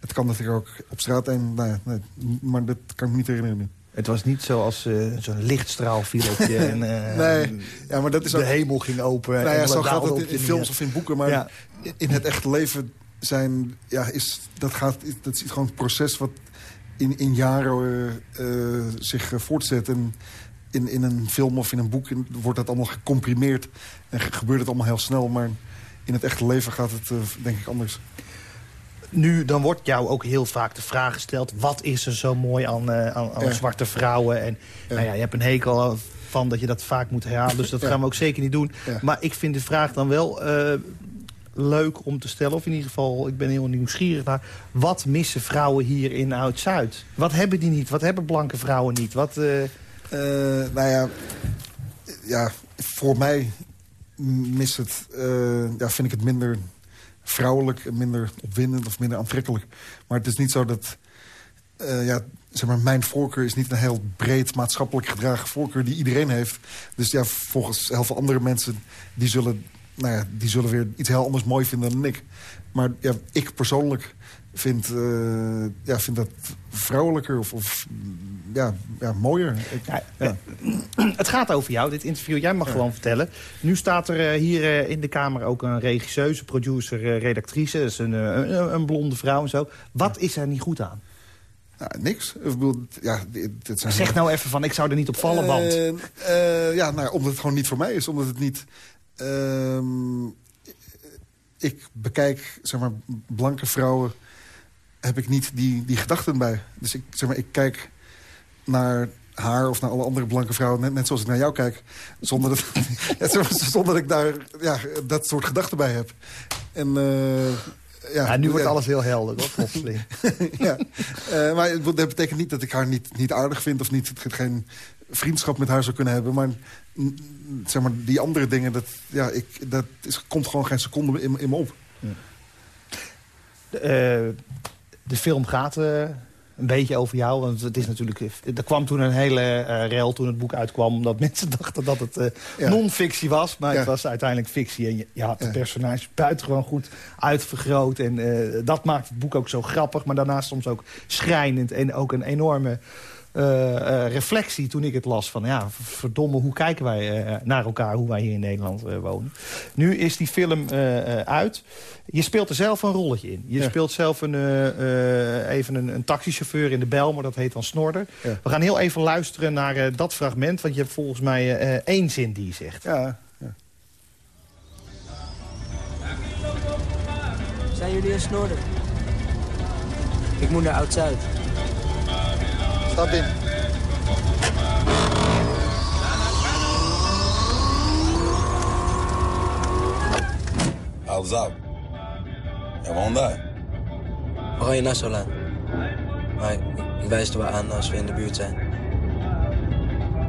het kan natuurlijk ook op straat en, nou ja, nee, maar dat kan ik me niet herinneren. nu. Het was niet zoals eh, zo'n lichtstraal viel op je en eh, Nee, ja, maar dat is de ook... hemel ging open. Nou ja, zo gaat het in, films of in boeken. Maar Ja. in het echte leven zijn, ja, is, dat, gaat, dat is gewoon een proces wat in, in jaren eh, zich voortzet. En in, in een film of in een boek wordt dat allemaal gecomprimeerd. En ge- gebeurt het allemaal heel snel. Maar in het echte leven gaat het, denk ik, anders. Nu, dan wordt jou ook heel vaak de vraag gesteld... wat is er zo mooi aan, eh, aan, aan Ja. zwarte vrouwen? En Ja. nou ja, je hebt een hekel van dat je dat vaak moet herhalen. Dus dat Ja. gaan we ook zeker niet doen. Maar ik vind de vraag dan wel eh, leuk om te stellen. Of in ieder geval, ik ben heel nieuwsgierig naar... wat missen vrouwen hier in Oud-Zuid? Wat hebben die niet? Wat hebben blanke vrouwen niet? Wat, eh, nou ja, ja, voor mij mis het, ja, vind ik het minder vrouwelijk... minder opwindend of minder aantrekkelijk. Maar het is niet zo dat... eh, ja, zeg maar, mijn voorkeur is niet een heel breed maatschappelijk gedragen voorkeur... die iedereen heeft. Dus ja, volgens heel veel andere mensen... die zullen, nou ja, die zullen weer iets heel anders mooi vinden dan ik. Maar ja, ik persoonlijk vind, eh, ja, vind dat vrouwelijker of, of ja, ja, mooier. Ik, Ja, ja. Het gaat over jou, dit interview. Jij mag gewoon vertellen. Nu staat er eh, hier eh, in de Kamer ook een regisseuse, producer, eh, redactrice. Is een, eh, een, een blonde vrouw en zo. Wat is er niet goed aan? Nou, niks. Ik bedoel, ja, dit, zijn Zeg nou even van, ik zou er niet op vallen, want... Eh, eh, ja, nou, omdat het gewoon niet voor mij is. Omdat het niet... ehm, ik bekijk, zeg maar, blanke vrouwen... heb ik niet die, die gedachten bij. Dus ik, zeg maar, ik kijk naar haar of naar alle andere blanke vrouwen... net, net zoals ik naar jou kijk, zonder dat, ja, zonder dat ik daar ja, dat soort gedachten bij heb. En... eh, ja, Ja, nu wordt ja. alles heel helder, hoor, plotseling. ja. Eh, maar het- dat betekent niet dat ik haar niet, niet aardig vind... of niet, geen vriendschap met haar zou kunnen hebben. Maar, zeg maar die andere dingen, dat, ja, ik, dat is, komt gewoon geen seconde in, in me op. De, eh, de film gaat eh, een beetje over jou. Want het is natuurlijk, er kwam toen een hele eh rel toen het boek uitkwam. Omdat mensen dachten dat het eh, Ja. non-fictie was. Maar Ja. het was uiteindelijk fictie. En je, je had de Ja. personages buitengewoon goed uitvergroot. En dat maakt het boek ook zo grappig. Maar daarnaast soms ook schrijnend. En ook een enorme reflectie toen ik het las. Van ja, verdomme, hoe kijken wij eh, naar elkaar? Hoe wij hier in Nederland eh, wonen. Nu is die film eh, eh, uit. Je speelt er zelf een rolletje in. Je Ja. speelt zelf een, eh, eh, even een, een taxichauffeur in de Bijlmer. Dat heet dan Snorder. Ja. We gaan heel even luisteren naar eh, dat fragment. Want je hebt volgens mij eh, eh, één zin die je zegt. Ja, ja. Zijn jullie een snorder? Ik moet naar Oud-Zuid. Stap in. Up. En waarom daar? Oranje Nassaulaan. Maar ik, ik wijs er wel aan als we in de buurt zijn.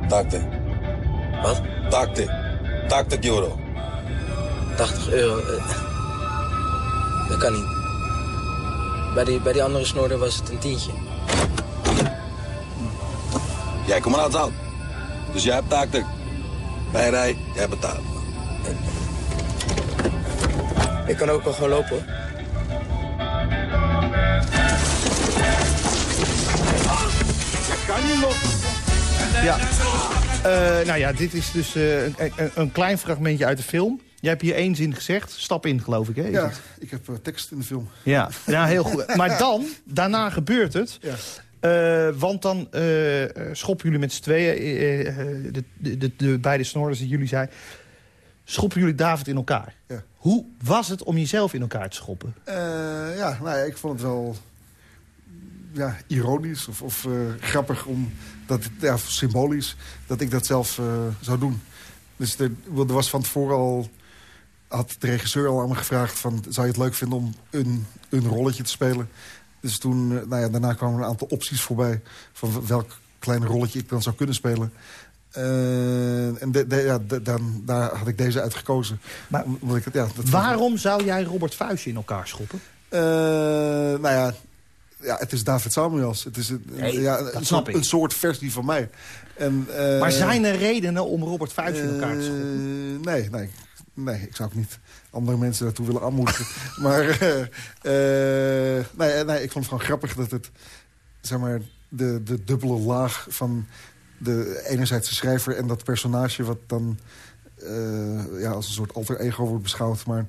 Takte. Wat? Takte. Takte euro. 80 euro. eh, dat kan niet. Bij die, bij die andere snorder was het een tientje. Jij komt uit Zout. Dus jij hebt takte. Wij rij, jij betaalt. Ik kan ook wel gewoon lopen hoor. Ja. Eh, nou ja, dit is dus eh, een, een, klein fragmentje uit de film. Jij hebt hier één zin gezegd. Stap in, geloof ik, hè? Is Ja, het? ik heb eh, tekst in de film. Ja, ja, heel goed. Maar dan, daarna gebeurt het. Ja. Eh, want dan eh, schoppen jullie met z'n tweeën, de, de, de, de beide snorders die jullie zei... schoppen jullie David in elkaar. Ja. Hoe was het om jezelf in elkaar te schoppen? Ja, nou ja, ik vond het wel ja, ironisch of, of grappig, om dat, ja, symbolisch, dat ik dat zelf zou doen. Dus er, er was van tevoren al, had de regisseur al aan me gevraagd van, zou je het leuk vinden om een, een rolletje te spelen? Dus toen, eh, nou ja, daarna kwamen een aantal opties voorbij van welk klein rolletje ik dan zou kunnen spelen. Eh, en de, de- ja, de- dan, daar had ik deze uit gekozen. Maar ik ja, dat Waarom zou jij Robert Vuistje in elkaar schoppen? eh, nou ja, ja, het is David Samuels. Het is een, Nee, ja, dat een, soort, ik. een soort versie van mij. En, eh, maar zijn er redenen om Robert Vuistje in elkaar te schoppen? eh, nee, nee, nee, ik zou ook niet andere mensen daartoe willen aanmoedigen. maar eh, nee, nee, ik vond het gewoon grappig dat het... zeg maar, de, de dubbele laag van de enerzijds de schrijver... en dat personage wat dan uh, ja, als een soort alter ego wordt beschouwd. Maar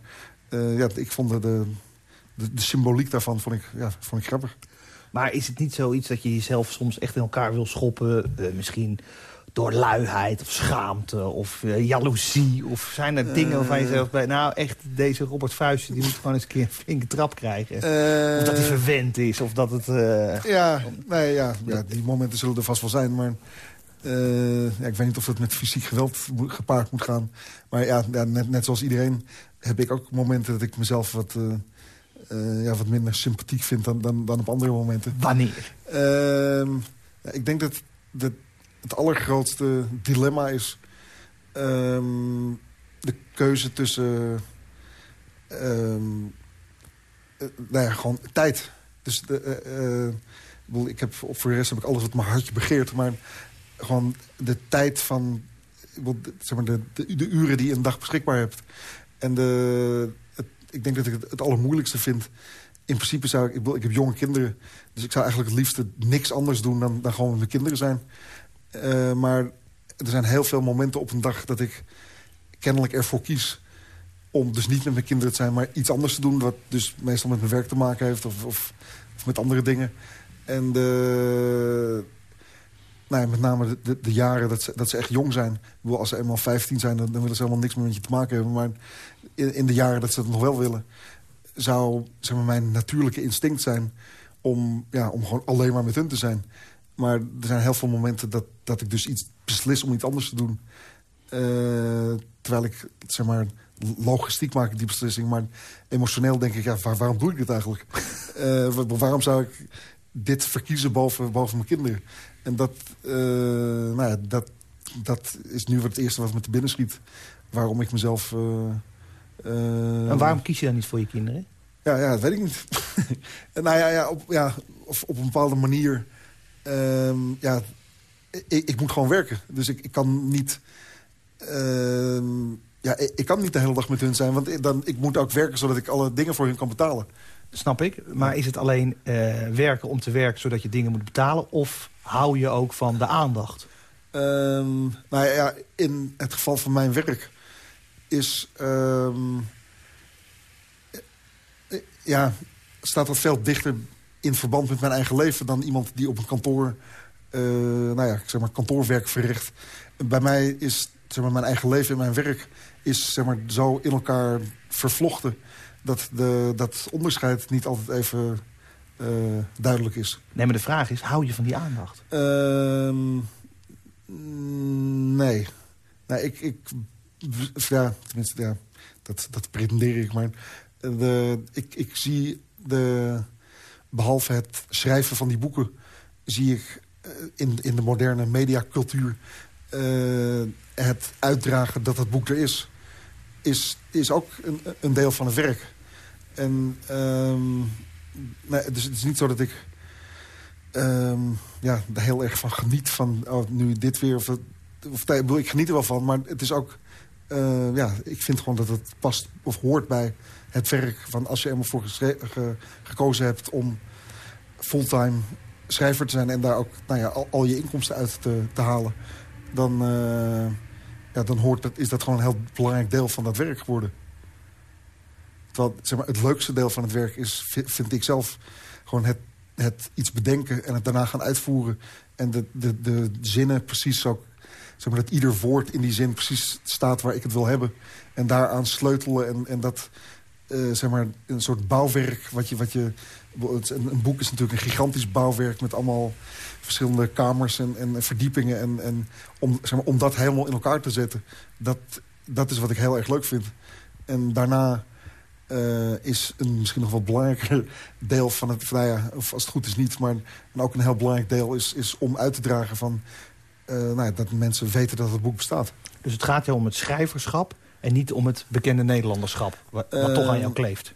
uh, ja, ik vond de, de, de, symboliek daarvan vond ik, ja, vond ik grappig. Maar is het niet zoiets dat je jezelf soms echt in elkaar wil schoppen? Uh, misschien door luiheid of schaamte of uh, jaloezie? Of zijn er dingen waarvan je zelf bij... nou, echt, deze Robert Vuijsen die moet gewoon eens een keer een flinke trap krijgen. of dat hij verwend is, of dat het... ja, nee, ja, ja, die momenten zullen er vast wel zijn, maar... Uh, ja, ik weet niet of dat met fysiek geweld gepaard moet gaan. Maar ja, ja net, net, zoals iedereen heb ik ook momenten dat ik mezelf wat, uh, uh, ja, wat minder sympathiek vind dan, dan, dan op andere momenten. Wanneer? Ehm, ja, ik denk dat, dat het allergrootste dilemma is... Um, de keuze tussen... Um, nou ja, gewoon tijd. Dus de, ik heb, voor de rest heb ik alles wat mijn hartje begeert. Maar gewoon de tijd van... Zeg maar, de, de, de, uren die je een dag beschikbaar hebt. En de, ik denk dat ik het, het allermoeilijkste vind... In principe zou ik... Ik, ik heb jonge kinderen. Dus ik zou eigenlijk het liefste niks anders doen dan, dan gewoon met mijn kinderen zijn. Uh, maar er zijn heel veel momenten op een dag dat ik kennelijk ervoor kies om dus niet met mijn kinderen te zijn, maar iets anders te doen... wat dus meestal met mijn werk te maken heeft of, of, met andere dingen. En de, nou met name de, de, jaren dat ze, dat ze echt jong zijn. Bedoel, als ze eenmaal 15 zijn, dan, willen ze helemaal niks meer met je te maken hebben. Maar in, de jaren dat ze het nog wel willen... zou zeg maar, mijn natuurlijke instinct zijn om, ja, om gewoon alleen maar met hun te zijn. Maar er zijn heel veel momenten dat, dat ik dus iets beslis om iets anders te doen. Uh, terwijl ik, zeg maar, logistiek maak ik die beslissing. Maar emotioneel denk ik, ja, waarom doe ik dit eigenlijk? uh, waarom zou ik dit verkiezen boven, boven mijn kinderen? En dat, uh, nou ja, dat, dat is nu het eerste wat me te binnen schiet. Waarom ik mezelf... en waarom kies je dan niet voor je kinderen? Ja, ja dat weet ik niet. nou ja, ja, op, ja of op een bepaalde manier... Uh, ja, ik, ik, moet gewoon werken. Dus ik, ik kan niet... Ehm, ja, ik, ik, kan niet de hele dag met hun zijn. Want dan, ik moet ook werken zodat ik alle dingen voor hun kan betalen. Snap ik. Maar is het alleen werken om te werken zodat je dingen moet betalen? Of hou je ook van de aandacht? Um, nou ja, in het geval van mijn werk is... Um, ja, staat dat veel dichter in verband met mijn eigen leven... dan iemand die op een kantoor, uh, nou ja, zeg maar, kantoorwerk verricht. Bij mij is zeg maar, mijn eigen leven en mijn werk is zeg maar, zo in elkaar vervlochten... dat de, dat onderscheid niet altijd even uh, duidelijk is. Nee, maar de vraag is, hou je van die aandacht? Uh, nee. nee ik, ik, ja, tenminste, ja, dat, dat pretendeer ik. Maar de, ik, ik zie, de, behalve het schrijven van die boeken... zie ik uh, in, in de moderne mediacultuur... Uh, het uitdragen dat het boek er is... is, is ook een, een deel van het werk. En... Um, nee, dus het is niet zo dat ik um, ja, er heel erg van geniet van oh, nu dit weer. Of, of, ik geniet er wel van, maar het is ook... Uh, ja, ik vind gewoon dat het past of hoort bij het werk. Van als je eenmaal voor ge gekozen hebt om fulltime schrijver te zijn... en daar ook nou ja, al, je inkomsten uit te, halen... dan, uh, ja, dan hoort dat, is dat gewoon een heel belangrijk deel van dat werk geworden. Terwijl zeg maar, het leukste deel van het werk is, vind ik zelf... gewoon het, het iets bedenken en het daarna gaan uitvoeren. En de, de, de zinnen precies zo... Zeg maar, dat ieder woord in die zin precies staat waar ik het wil hebben. En daaraan sleutelen en, en dat... Uh, zeg maar, een soort bouwwerk. Wat je, wat je, een, boek is natuurlijk een gigantisch bouwwerk... met allemaal verschillende kamers en, en verdiepingen. En, en om, zeg maar, om dat helemaal in elkaar te zetten... Dat, dat is wat ik heel erg leuk vind. En daarna uh, is een misschien nog wel belangrijker deel van het... Nou ja, of als het goed is niet, maar ook een heel belangrijk deel... is, is om uit te dragen van, nou ja, dat mensen weten dat het boek bestaat. Dus het gaat jou om het schrijverschap en niet om het bekende Nederlanderschap... wat, wat toch aan jou kleeft?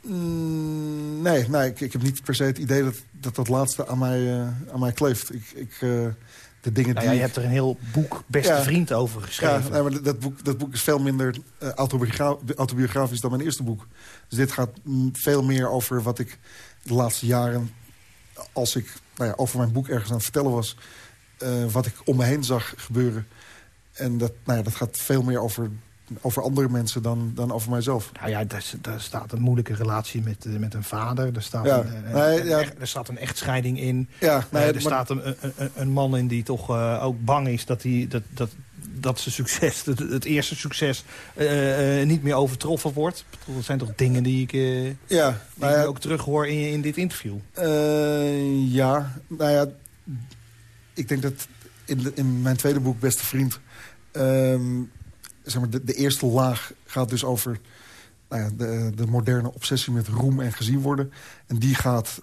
Mm, nee, nee ik, ik, heb niet per se het idee dat dat, dat laatste aan mij, uh, aan mij kleeft. Ik, ik, de dingen Nou die ja, je hebt er een heel boek Beste Ja. Vriend over Ja, geschreven. nee, maar dat boek, dat boek is veel minder eh, autobiogra- autobiografisch dan mijn eerste boek. Dus dit gaat veel meer over wat ik de laatste jaren... als ik nou ja, over mijn boek ergens aan het vertellen was... eh, wat ik om me heen zag gebeuren. En dat, nou ja, dat gaat veel meer over, over andere mensen dan, dan over mijzelf. Nou ja, daar, daar staat een moeilijke relatie met, eh, met een vader. Er staat, Ja. een, eh, Nee, ja. er staat een echtscheiding in. Ja, nee, er maar- staat een, een, een- man in die toch ook bang is dat, hij, dat, dat, dat zijn succes, het, het eerste succes, niet meer overtroffen wordt. Dat zijn toch dingen die ik, ja, die nou ik ja, ook terughoor in, in dit interview. Ja, nou ja, ik denk dat in, in mijn tweede boek, Beste Vriend... ehm, zeg maar, de, eerste laag gaat dus over nou ja, de, de moderne obsessie met roem en gezien worden. En die gaat,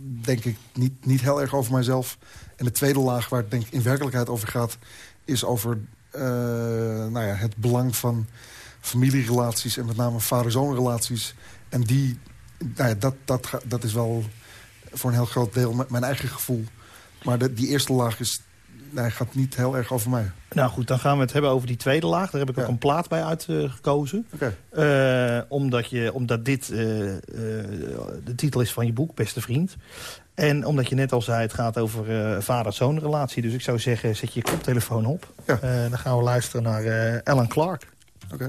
denk ik, niet, niet heel erg over mijzelf. En de tweede laag, waar het denk ik in werkelijkheid over gaat... is over eh, nou ja, het belang van familierelaties... en met name vader-zoon relaties. En die, nou ja, dat, dat, dat is wel voor een heel groot deel mijn eigen gevoel. Maar de, die eerste laag is, nee, gaat niet heel erg over mij. Nou goed, dan gaan we het hebben over die tweede laag. Daar heb ik ook een plaat bij uitgekozen. Oké. Eh, omdat, je, omdat dit eh, eh, de titel is van je boek, Beste Vriend. En omdat je net al zei, het gaat over vader-zoon relatie. Dus ik zou zeggen, zet je koptelefoon op. Ja. Dan gaan we luisteren naar Alan Clark. Oké.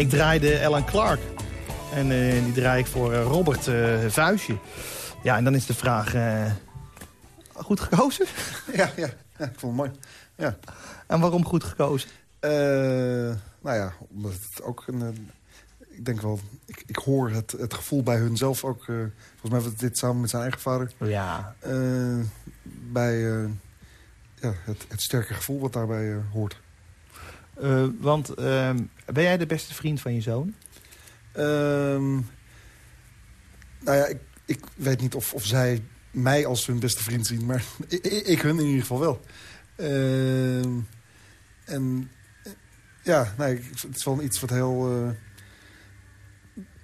ik draaide Ellen Clark. En eh, die draai ik voor eh, Robert eh, Vuistje. Ja, en dan is de vraag... goed gekozen? Ja, ja, ja, ik vond het mooi. Ja. En waarom goed gekozen? Nou ja, omdat het ook een... ik denk wel, ik, ik hoor het, het gevoel bij hun zelf ook. volgens mij was dit samen met zijn eigen vader. Ja. bij ja, het, het sterke gevoel wat daarbij hoort. Want ehm, ben jij de beste vriend van je zoon? Ehm, nou ja, ik, ik weet niet of, of zij mij als hun beste vriend zien, maar ik, ik, hun in ieder geval wel. Ehm, en eh, ja, nee, het is wel iets wat heel... eh,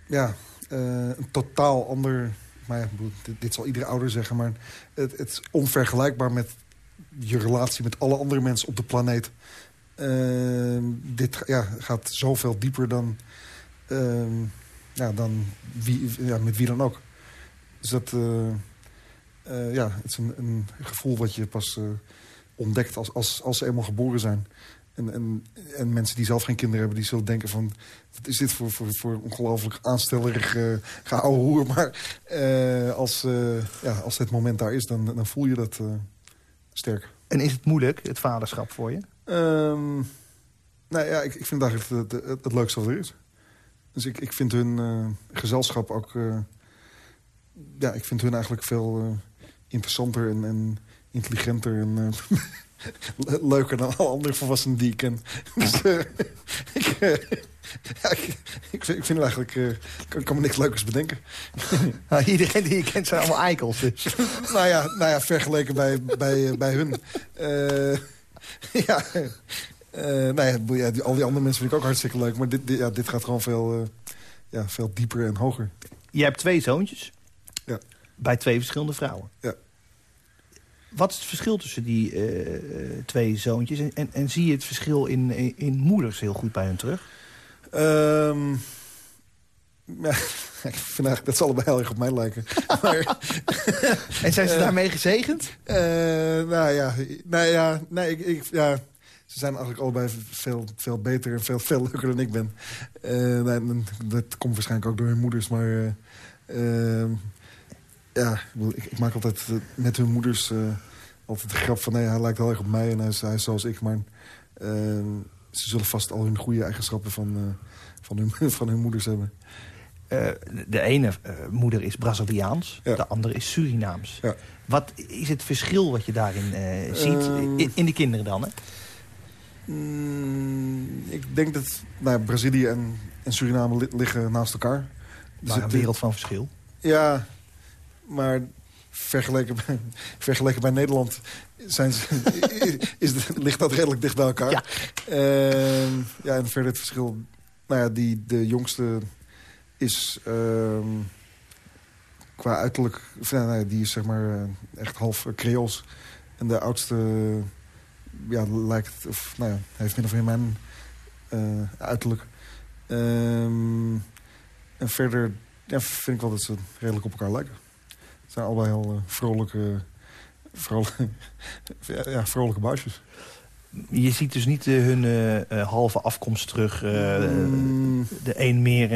ja, eh, een totaal ander... Maar dit, dit zal iedere ouder zeggen, maar het, het is onvergelijkbaar met je relatie met alle andere mensen op de planeet. Ehm, dit ja, gaat zoveel dieper dan, ehm, ja, dan wie, ja, met wie dan ook. Dus dat, eh, eh, ja, het is een, gevoel wat je pas eh, ontdekt als, als, als ze eenmaal geboren zijn. En, en, en mensen die zelf geen kinderen hebben, die zullen denken van... wat is dit voor, voor, voor ongelooflijk aanstellerig geouwe hoer. Maar als, ja, als het moment daar is, dan, dan voel je dat sterk. En is het moeilijk, het vaderschap voor je? Ehm, nou ja, ik, ik vind het eigenlijk het, het, het leukste wat er is. Dus ik, ik vind hun eh, gezelschap ook... eh, ja, ik vind hun eigenlijk veel eh, interessanter en, en intelligenter en le- leuker dan alle andere volwassenen die ik ken. Dus ik, ja, ik, ik, vind, ik vind eigenlijk... ik kan, me niks leukers bedenken. Nou, iedereen die je kent zijn allemaal eikels. Dus. nou, ja, nou ja, vergeleken bij, bij, bij hun. ja, eh, nou ja, die, al die andere mensen vind ik ook hartstikke leuk. Maar dit, dit, ja, dit gaat gewoon veel, eh, ja, veel dieper en hoger. Je hebt twee zoontjes. Ja. Bij twee verschillende vrouwen. Ja. Wat is het verschil tussen die eh, twee zoontjes? En, en, en zie je het verschil in, in, in moeders heel goed bij hun terug? Ehm, ja, ik vind eigenlijk dat ze allebei heel erg op mij lijken. maar, En zijn ze Eh, daarmee gezegend? eh, nou ja, nou ja, nee, ik, ik, ja, ze zijn eigenlijk allebei veel, veel beter en veel, veel leuker dan ik ben. Eh, nee, dat komt waarschijnlijk ook door hun moeders, maar... eh, ehm, ja, ik, maak altijd met hun moeders altijd de grap van... nee, hij lijkt heel erg op mij en hij is, hij is zoals ik. Maar ehm, ze zullen vast al hun goede eigenschappen van, van, hun, van hun moeders hebben. Eh, de ene eh, moeder is Braziliaans, Ja. de andere is Surinaams. Ja. Wat is het verschil wat je daarin eh, ziet? Ehm. in, in de kinderen dan, hè? Mm, ik denk dat nou, Brazilië en, en Suriname li- liggen naast elkaar. Dus Maar een wereld van verschil. Ja, maar vergeleken bij, vergeleken bij Nederland zijn ze, is, ligt dat redelijk dicht bij elkaar. Ja. Ehm, ja, en verder het verschil... Nou ja, die, de jongste is ehm, qua uiterlijk... nou, nee, die is zeg maar eh, echt half Creools. En de oudste ja, lijkt... Of, nou ja, heeft min of meer mijn eh, uiterlijk. Ehm, en verder ja, vind ik wel dat ze redelijk op elkaar lijken. Het zijn allebei heel eh, vrolijke, vrolijke, ja, vrolijke buisjes. Je ziet dus niet hun halve afkomst terug. Mm, De een meer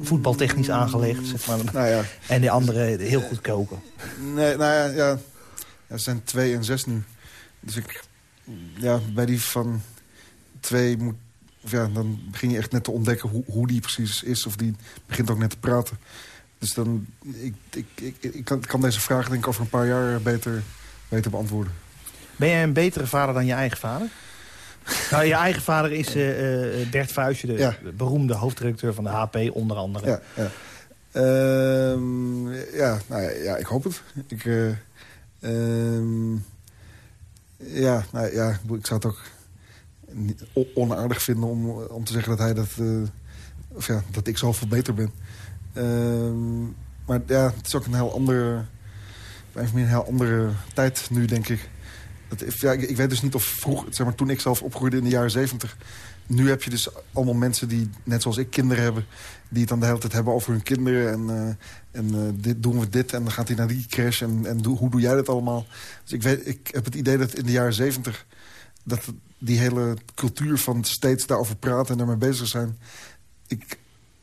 voetbaltechnisch aangelegd, zeg maar. nou ja, En de andere heel goed koken. nee, nou ja, ja, zijn twee en zes nu. Dus ik, ja, bij die van twee moet, ja, dan begin je echt net te ontdekken hoe, hoe die precies is. Of die begint ook net te praten. Dus dan, ik, ik, ik, ik kan, kan deze vraag denk ik over een paar jaar beter, beter beantwoorden. Ben jij een betere vader dan je eigen vader? Nou, je eigen vader is eh, Bert Vuijsje, de Ja. beroemde hoofdredacteur van de HP, onder andere. Ja, ja. Ehm, ja, nou ja, ja, ik hoop het. Ik, eh, ehm, ja, nou ja, ik zou het ook onaardig vinden om, om te zeggen dat hij dat, of ja, dat ik zoveel beter ben. Ehm, maar ja, het is ook een heel op andere een heel andere tijd nu, denk ik. Ik, weet dus niet of vroeg, zeg maar, toen ik zelf opgroeide in de jaren zeventig... Nu heb je dus allemaal mensen die, net zoals ik, kinderen hebben... die het dan de hele tijd hebben over hun kinderen. En, eh, en eh, dit doen we dit en dan gaat hij naar die crash. En, en hoe doe jij dat allemaal? Dus ik, weet, ik heb het idee dat in de jaren zeventig... dat die hele cultuur van steeds daarover praten en daarmee bezig zijn... Ik,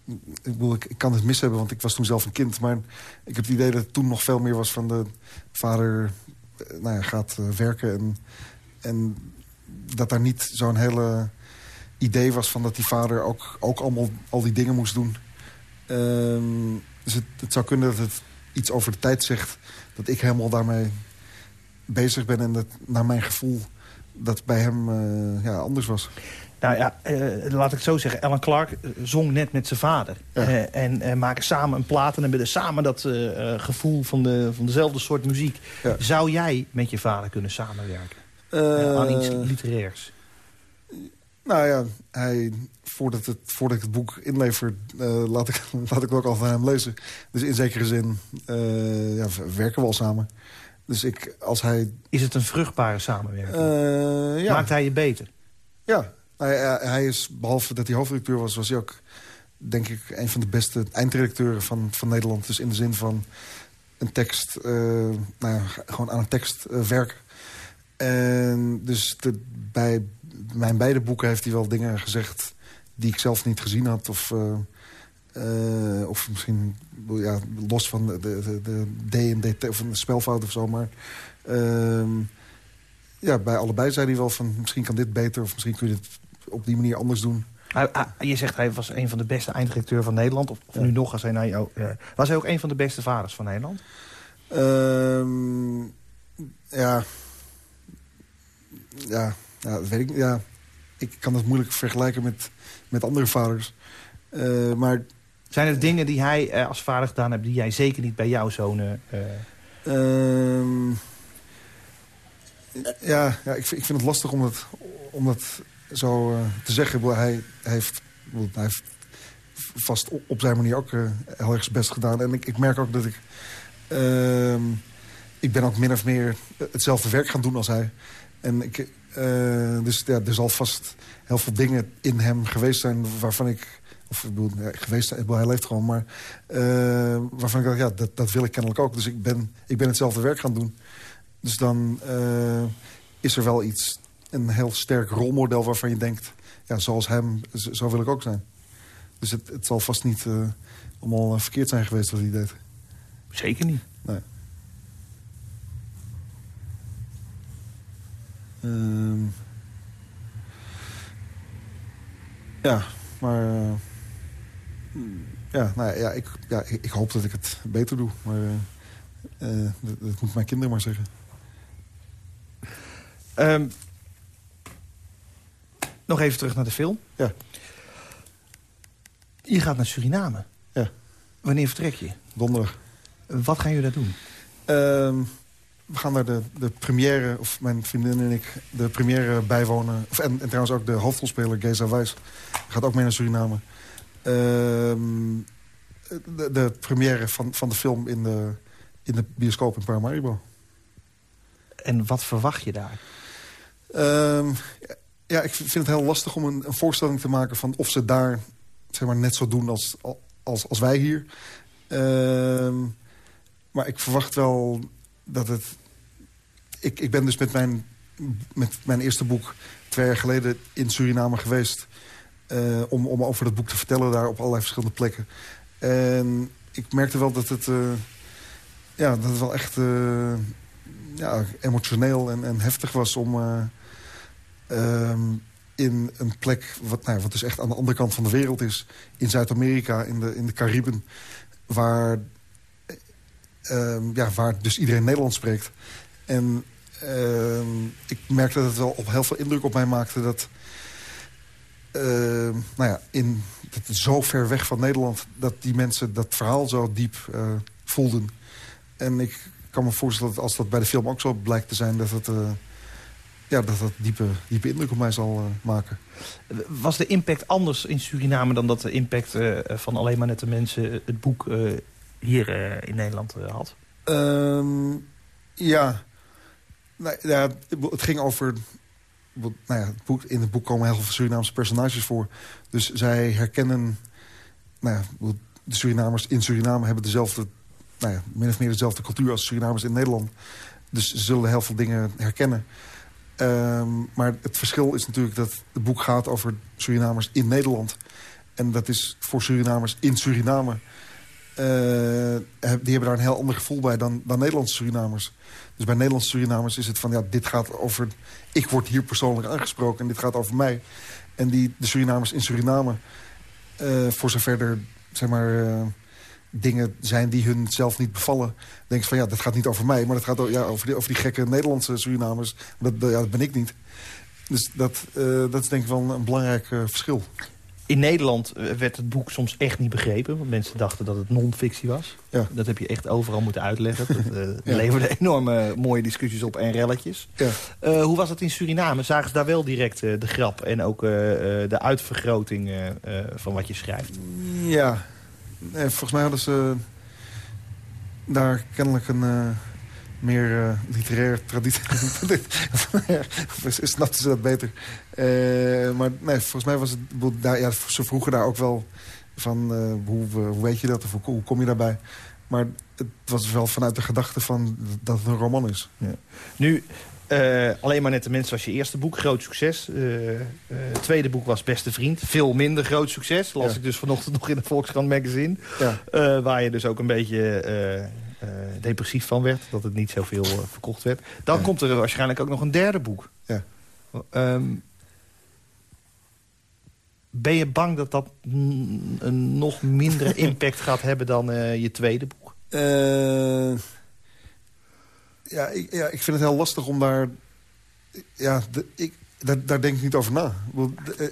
ik, ik, ik kan het mis hebben, want ik was toen zelf een kind. Maar ik heb het idee dat het toen nog veel meer was van de vader... Eh, nou ja, gaat uh, werken en, en dat daar niet zo'n hele idee was van dat die vader ook, ook allemaal al die dingen moest doen. Ehm, dus het, zou kunnen dat het iets over de tijd zegt... dat ik helemaal daarmee bezig ben en dat naar mijn gevoel dat bij hem uh, ja, anders was. Nou ja, uh, laat ik het zo zeggen. Alan Clark eh, zong net met zijn vader. Ja. Uh, en maken samen een plaat en hebben samen dat gevoel van, de, van dezelfde soort muziek. Ja. Zou jij met je vader kunnen samenwerken? aan iets literairs? Nou ja, hij, voordat, het, voordat ik het boek inlever, laat, ik, laat ik het ook al van hem lezen. Dus in zekere zin ja, werken we al samen. Dus ik, als hij... Is het een vruchtbare samenwerking? Uh, ja. Maakt hij je beter? Ja. Hij, hij, is, behalve dat hij hoofdredacteur was... was hij ook, denk ik, een van de beste eindredacteuren van, van Nederland. Dus in de zin van een tekst... Uh, nou ja, gewoon aan een tekst uh, werken. En dus de, bij mijn beide boeken heeft hij wel dingen gezegd... die ik zelf niet gezien had. Of of misschien ja, los van de, de, de D en D of een spelfout of zo. Maar uh, ja, bij allebei zei hij wel van misschien kan dit beter... of misschien kun je het op die manier anders doen. Hij, je zegt hij was een van de beste eindredacteur van Nederland. Of, nu nog, als hij naar jou, was hij ook een van de beste vaders van Nederland? Uh, ja. Ja, ja, dat weet ik Ja, ik kan het moeilijk vergelijken met, met andere vaders. Uh, maar zijn er dingen die hij uh, als vader gedaan heeft... die jij zeker niet bij jouw zonen... Uh... Um, ja, ja ik, ik, vind het lastig om dat, om dat zo uh, te zeggen. Hij, hij, heeft, hij heeft vast op zijn manier ook heel erg zijn best gedaan. En ik, ik merk ook dat ik... Ehm, ik ben ook min of meer hetzelfde werk gaan doen als hij. En ik, dus ja, er zal vast heel veel dingen in hem geweest zijn... waarvan ik of ik bedoel, geweest, hij leeft gewoon. Maar waarvan ik dacht, ja, dat, dat wil ik kennelijk ook. Dus ik ben, ik ben hetzelfde werk gaan doen. Dus dan is er wel iets, een heel sterk rolmodel waarvan je denkt... ja, zoals hem, zo wil ik ook zijn. Dus het, het zal vast niet uh, allemaal verkeerd zijn geweest wat hij deed. Zeker niet. Nee. Uh, ja, maar... Ja, nou ja, ik, ja, ik, ik, hoop dat ik het beter doe. Maar uh, dat, dat moet mijn kinderen maar zeggen. Um, nog even terug naar de film. Ja. Je gaat naar Suriname. Ja. Wanneer vertrek je? Donderdag. Wat gaan jullie daar doen? Um, we gaan naar de, de première, of mijn vriendin en ik, de première bijwonen. Of, en, en trouwens ook de hoofdrolspeler, Geza Wijs, gaat ook mee naar Suriname. Ehm, de, de, première van, van de film in de, in de bioscoop in Paramaribo. En wat verwacht je daar? Um, ja, ik vind het heel lastig om een, een, voorstelling te maken... van of ze daar zeg maar, net zo doen als, als, als wij hier. Um, maar ik verwacht wel dat het... Ik, ik ben dus met mijn, met mijn eerste boek twee jaar geleden in Suriname geweest... Uh, om, om over dat boek te vertellen daar op allerlei verschillende plekken. En ik merkte wel dat het, uh, ja, dat het wel echt uh, ja, emotioneel en, en heftig was om um, in een plek, wat, nou, wat dus echt aan de andere kant van de wereld is, in Zuid-Amerika, in de, in de Cariben, waar, um, ja, waar dus iedereen Nederlands spreekt. En ehm, ik merkte dat het wel op heel veel indruk op mij maakte dat nou ja, in, dat zo ver weg van Nederland... dat die mensen dat verhaal zo diep uh, voelden. En ik kan me voorstellen dat als dat bij de film ook zo blijkt te zijn... dat het, uh, ja, dat, dat diepe, diepe indruk op mij zal maken. Was de impact anders in Suriname dan dat de impact van alleen maar net de mensen... het boek hier in Nederland had? Um, ja. Nou, ja, het ging over nou ja, het boek, in het boek komen heel veel Surinaamse personages voor. Dus zij herkennen... Nou ja, de Surinamers in Suriname hebben dezelfde... Nou ja, min of meer dezelfde cultuur als Surinamers in Nederland. Dus ze zullen heel veel dingen herkennen. Ehm, maar het verschil is natuurlijk dat het boek gaat over Surinamers in Nederland. En dat is voor Surinamers in Suriname. Uh, die hebben daar een heel ander gevoel bij dan, dan Nederlandse Surinamers. Dus bij Nederlandse Surinamers is het van... ja, dit gaat over... ik word hier persoonlijk aangesproken en dit gaat over mij. En die, de Surinamers in Suriname... Uh, voor zover er, zeg maar... Uh, dingen zijn die hun zelf niet bevallen. Denk van ja, dat gaat niet over mij, maar dat gaat ja, over, die, over die gekke Nederlandse Surinamers. Dat, ja, dat ben ik niet. Dus dat, uh, dat is denk ik wel een, een belangrijk uh, verschil. In Nederland werd het boek soms echt niet begrepen. Want mensen dachten dat het non-fictie was. Ja. Dat heb je echt overal moeten uitleggen. Dat uh, ja. leverde enorme mooie discussies op en relletjes. Ja. Uh, hoe was het in Suriname? Zagen ze daar wel direct uh, de grap en ook de uitvergroting van wat je schrijft? Ja, nee, volgens mij hadden ze daar kennelijk een meer uh, literair traditie. Snapten ze dat beter. Maar nee, volgens mij was het... Daar, ja, ze vroegen daar ook wel van... Hoe, hoe weet je dat of hoe, hoe, kom je daarbij? Maar het was wel vanuit de gedachte van dat het een roman is. Ja. Nu, alleen maar net de mensen was je eerste boek. Groot succes. het tweede boek was Beste Vriend. Veel minder groot succes. Las ja. ik dus vanochtend nog in het Volkskrant magazine. Ja. waar je dus ook een beetje... Uh, depressief van werd. Dat het niet zoveel uh, verkocht werd. Dan ja. komt er waarschijnlijk ook nog een derde boek. Ja. Um, ben je bang dat dat een nog mindere impact gaat hebben dan uh, je tweede boek? Ja, ik, ja, ik vind het heel lastig om daar... Ja, de, ik, daar, daar denk ik niet over na.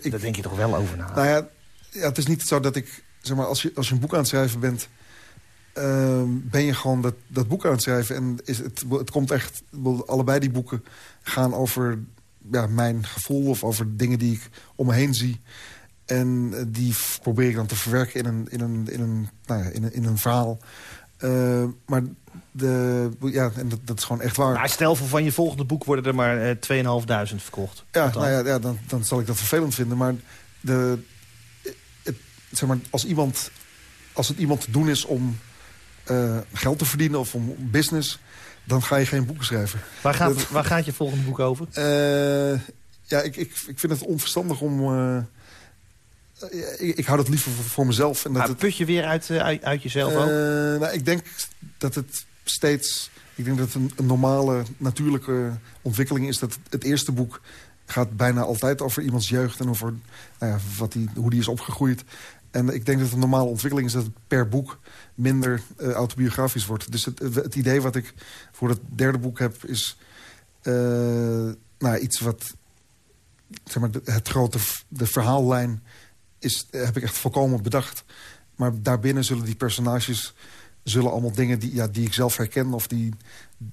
Ik, daar denk je toch wel over na? Nou ja, ja, het is niet zo dat ik... Zeg maar, als, je, als je een boek aan het schrijven bent... Uh, ben je gewoon dat, dat boek aan het schrijven. En is het, het komt echt... Allebei die boeken gaan over ja, mijn gevoel... of over dingen die ik om me heen zie. En die probeer ik dan te verwerken in een, in een, in een, nou ja, in een, in een verhaal. Uh, maar de, ja, en dat, dat is gewoon echt waar. Maar stel voor van je volgende boek worden er maar uh, 2.500 verkocht. Ja, nou ja, ja dan, dan zal ik dat vervelend vinden. Maar, de, het, zeg maar als, iemand, als het iemand te doen is om uh, geld te verdienen of om business... dan ga je geen boeken schrijven. Waar gaat, dat, waar gaat je volgende boek over? Ja, ik, ik, ik vind het onverstandig om... Uh, ik, ik, hou dat liever voor, voor mezelf. En dat het, put je weer uit, uit, uit jezelf ook? nou, ik denk dat het steeds... Ik denk dat het een, een normale, natuurlijke ontwikkeling is... dat het, eerste boek gaat bijna altijd over iemands jeugd... en over nou ja, wat die, hoe die is opgegroeid. En ik denk dat het een normale ontwikkeling is dat het per boek minder uh, autobiografisch wordt. Dus het, het, idee wat ik voor het derde boek heb is... Uh, nou, iets wat... Zeg maar, het grote de verhaallijn is, heb ik echt volkomen bedacht. Maar daarbinnen zullen die personages... zullen allemaal dingen die, ja, die ik zelf herken... of die,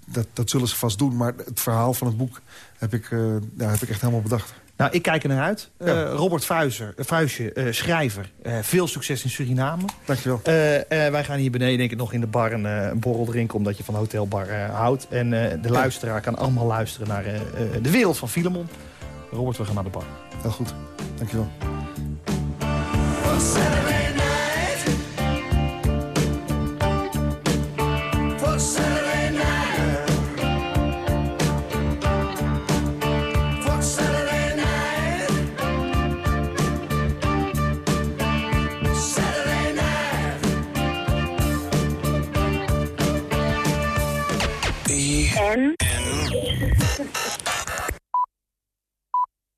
dat, dat zullen ze vast doen. Maar het verhaal van het boek heb ik, uh, ja, heb ik echt helemaal bedacht. Nou, ik kijk er naar uit. Ja. Uh, Robert Vuizer, uh, schrijver. Uh, veel succes in Suriname. Dankjewel. wij gaan hier beneden denk ik nog in de bar een, een borrel drinken... omdat je van hotelbar houdt. En de luisteraar kan allemaal luisteren naar de wereld van Filemon. Robert, we gaan naar de bar. Heel goed. Dankjewel. Celebrate.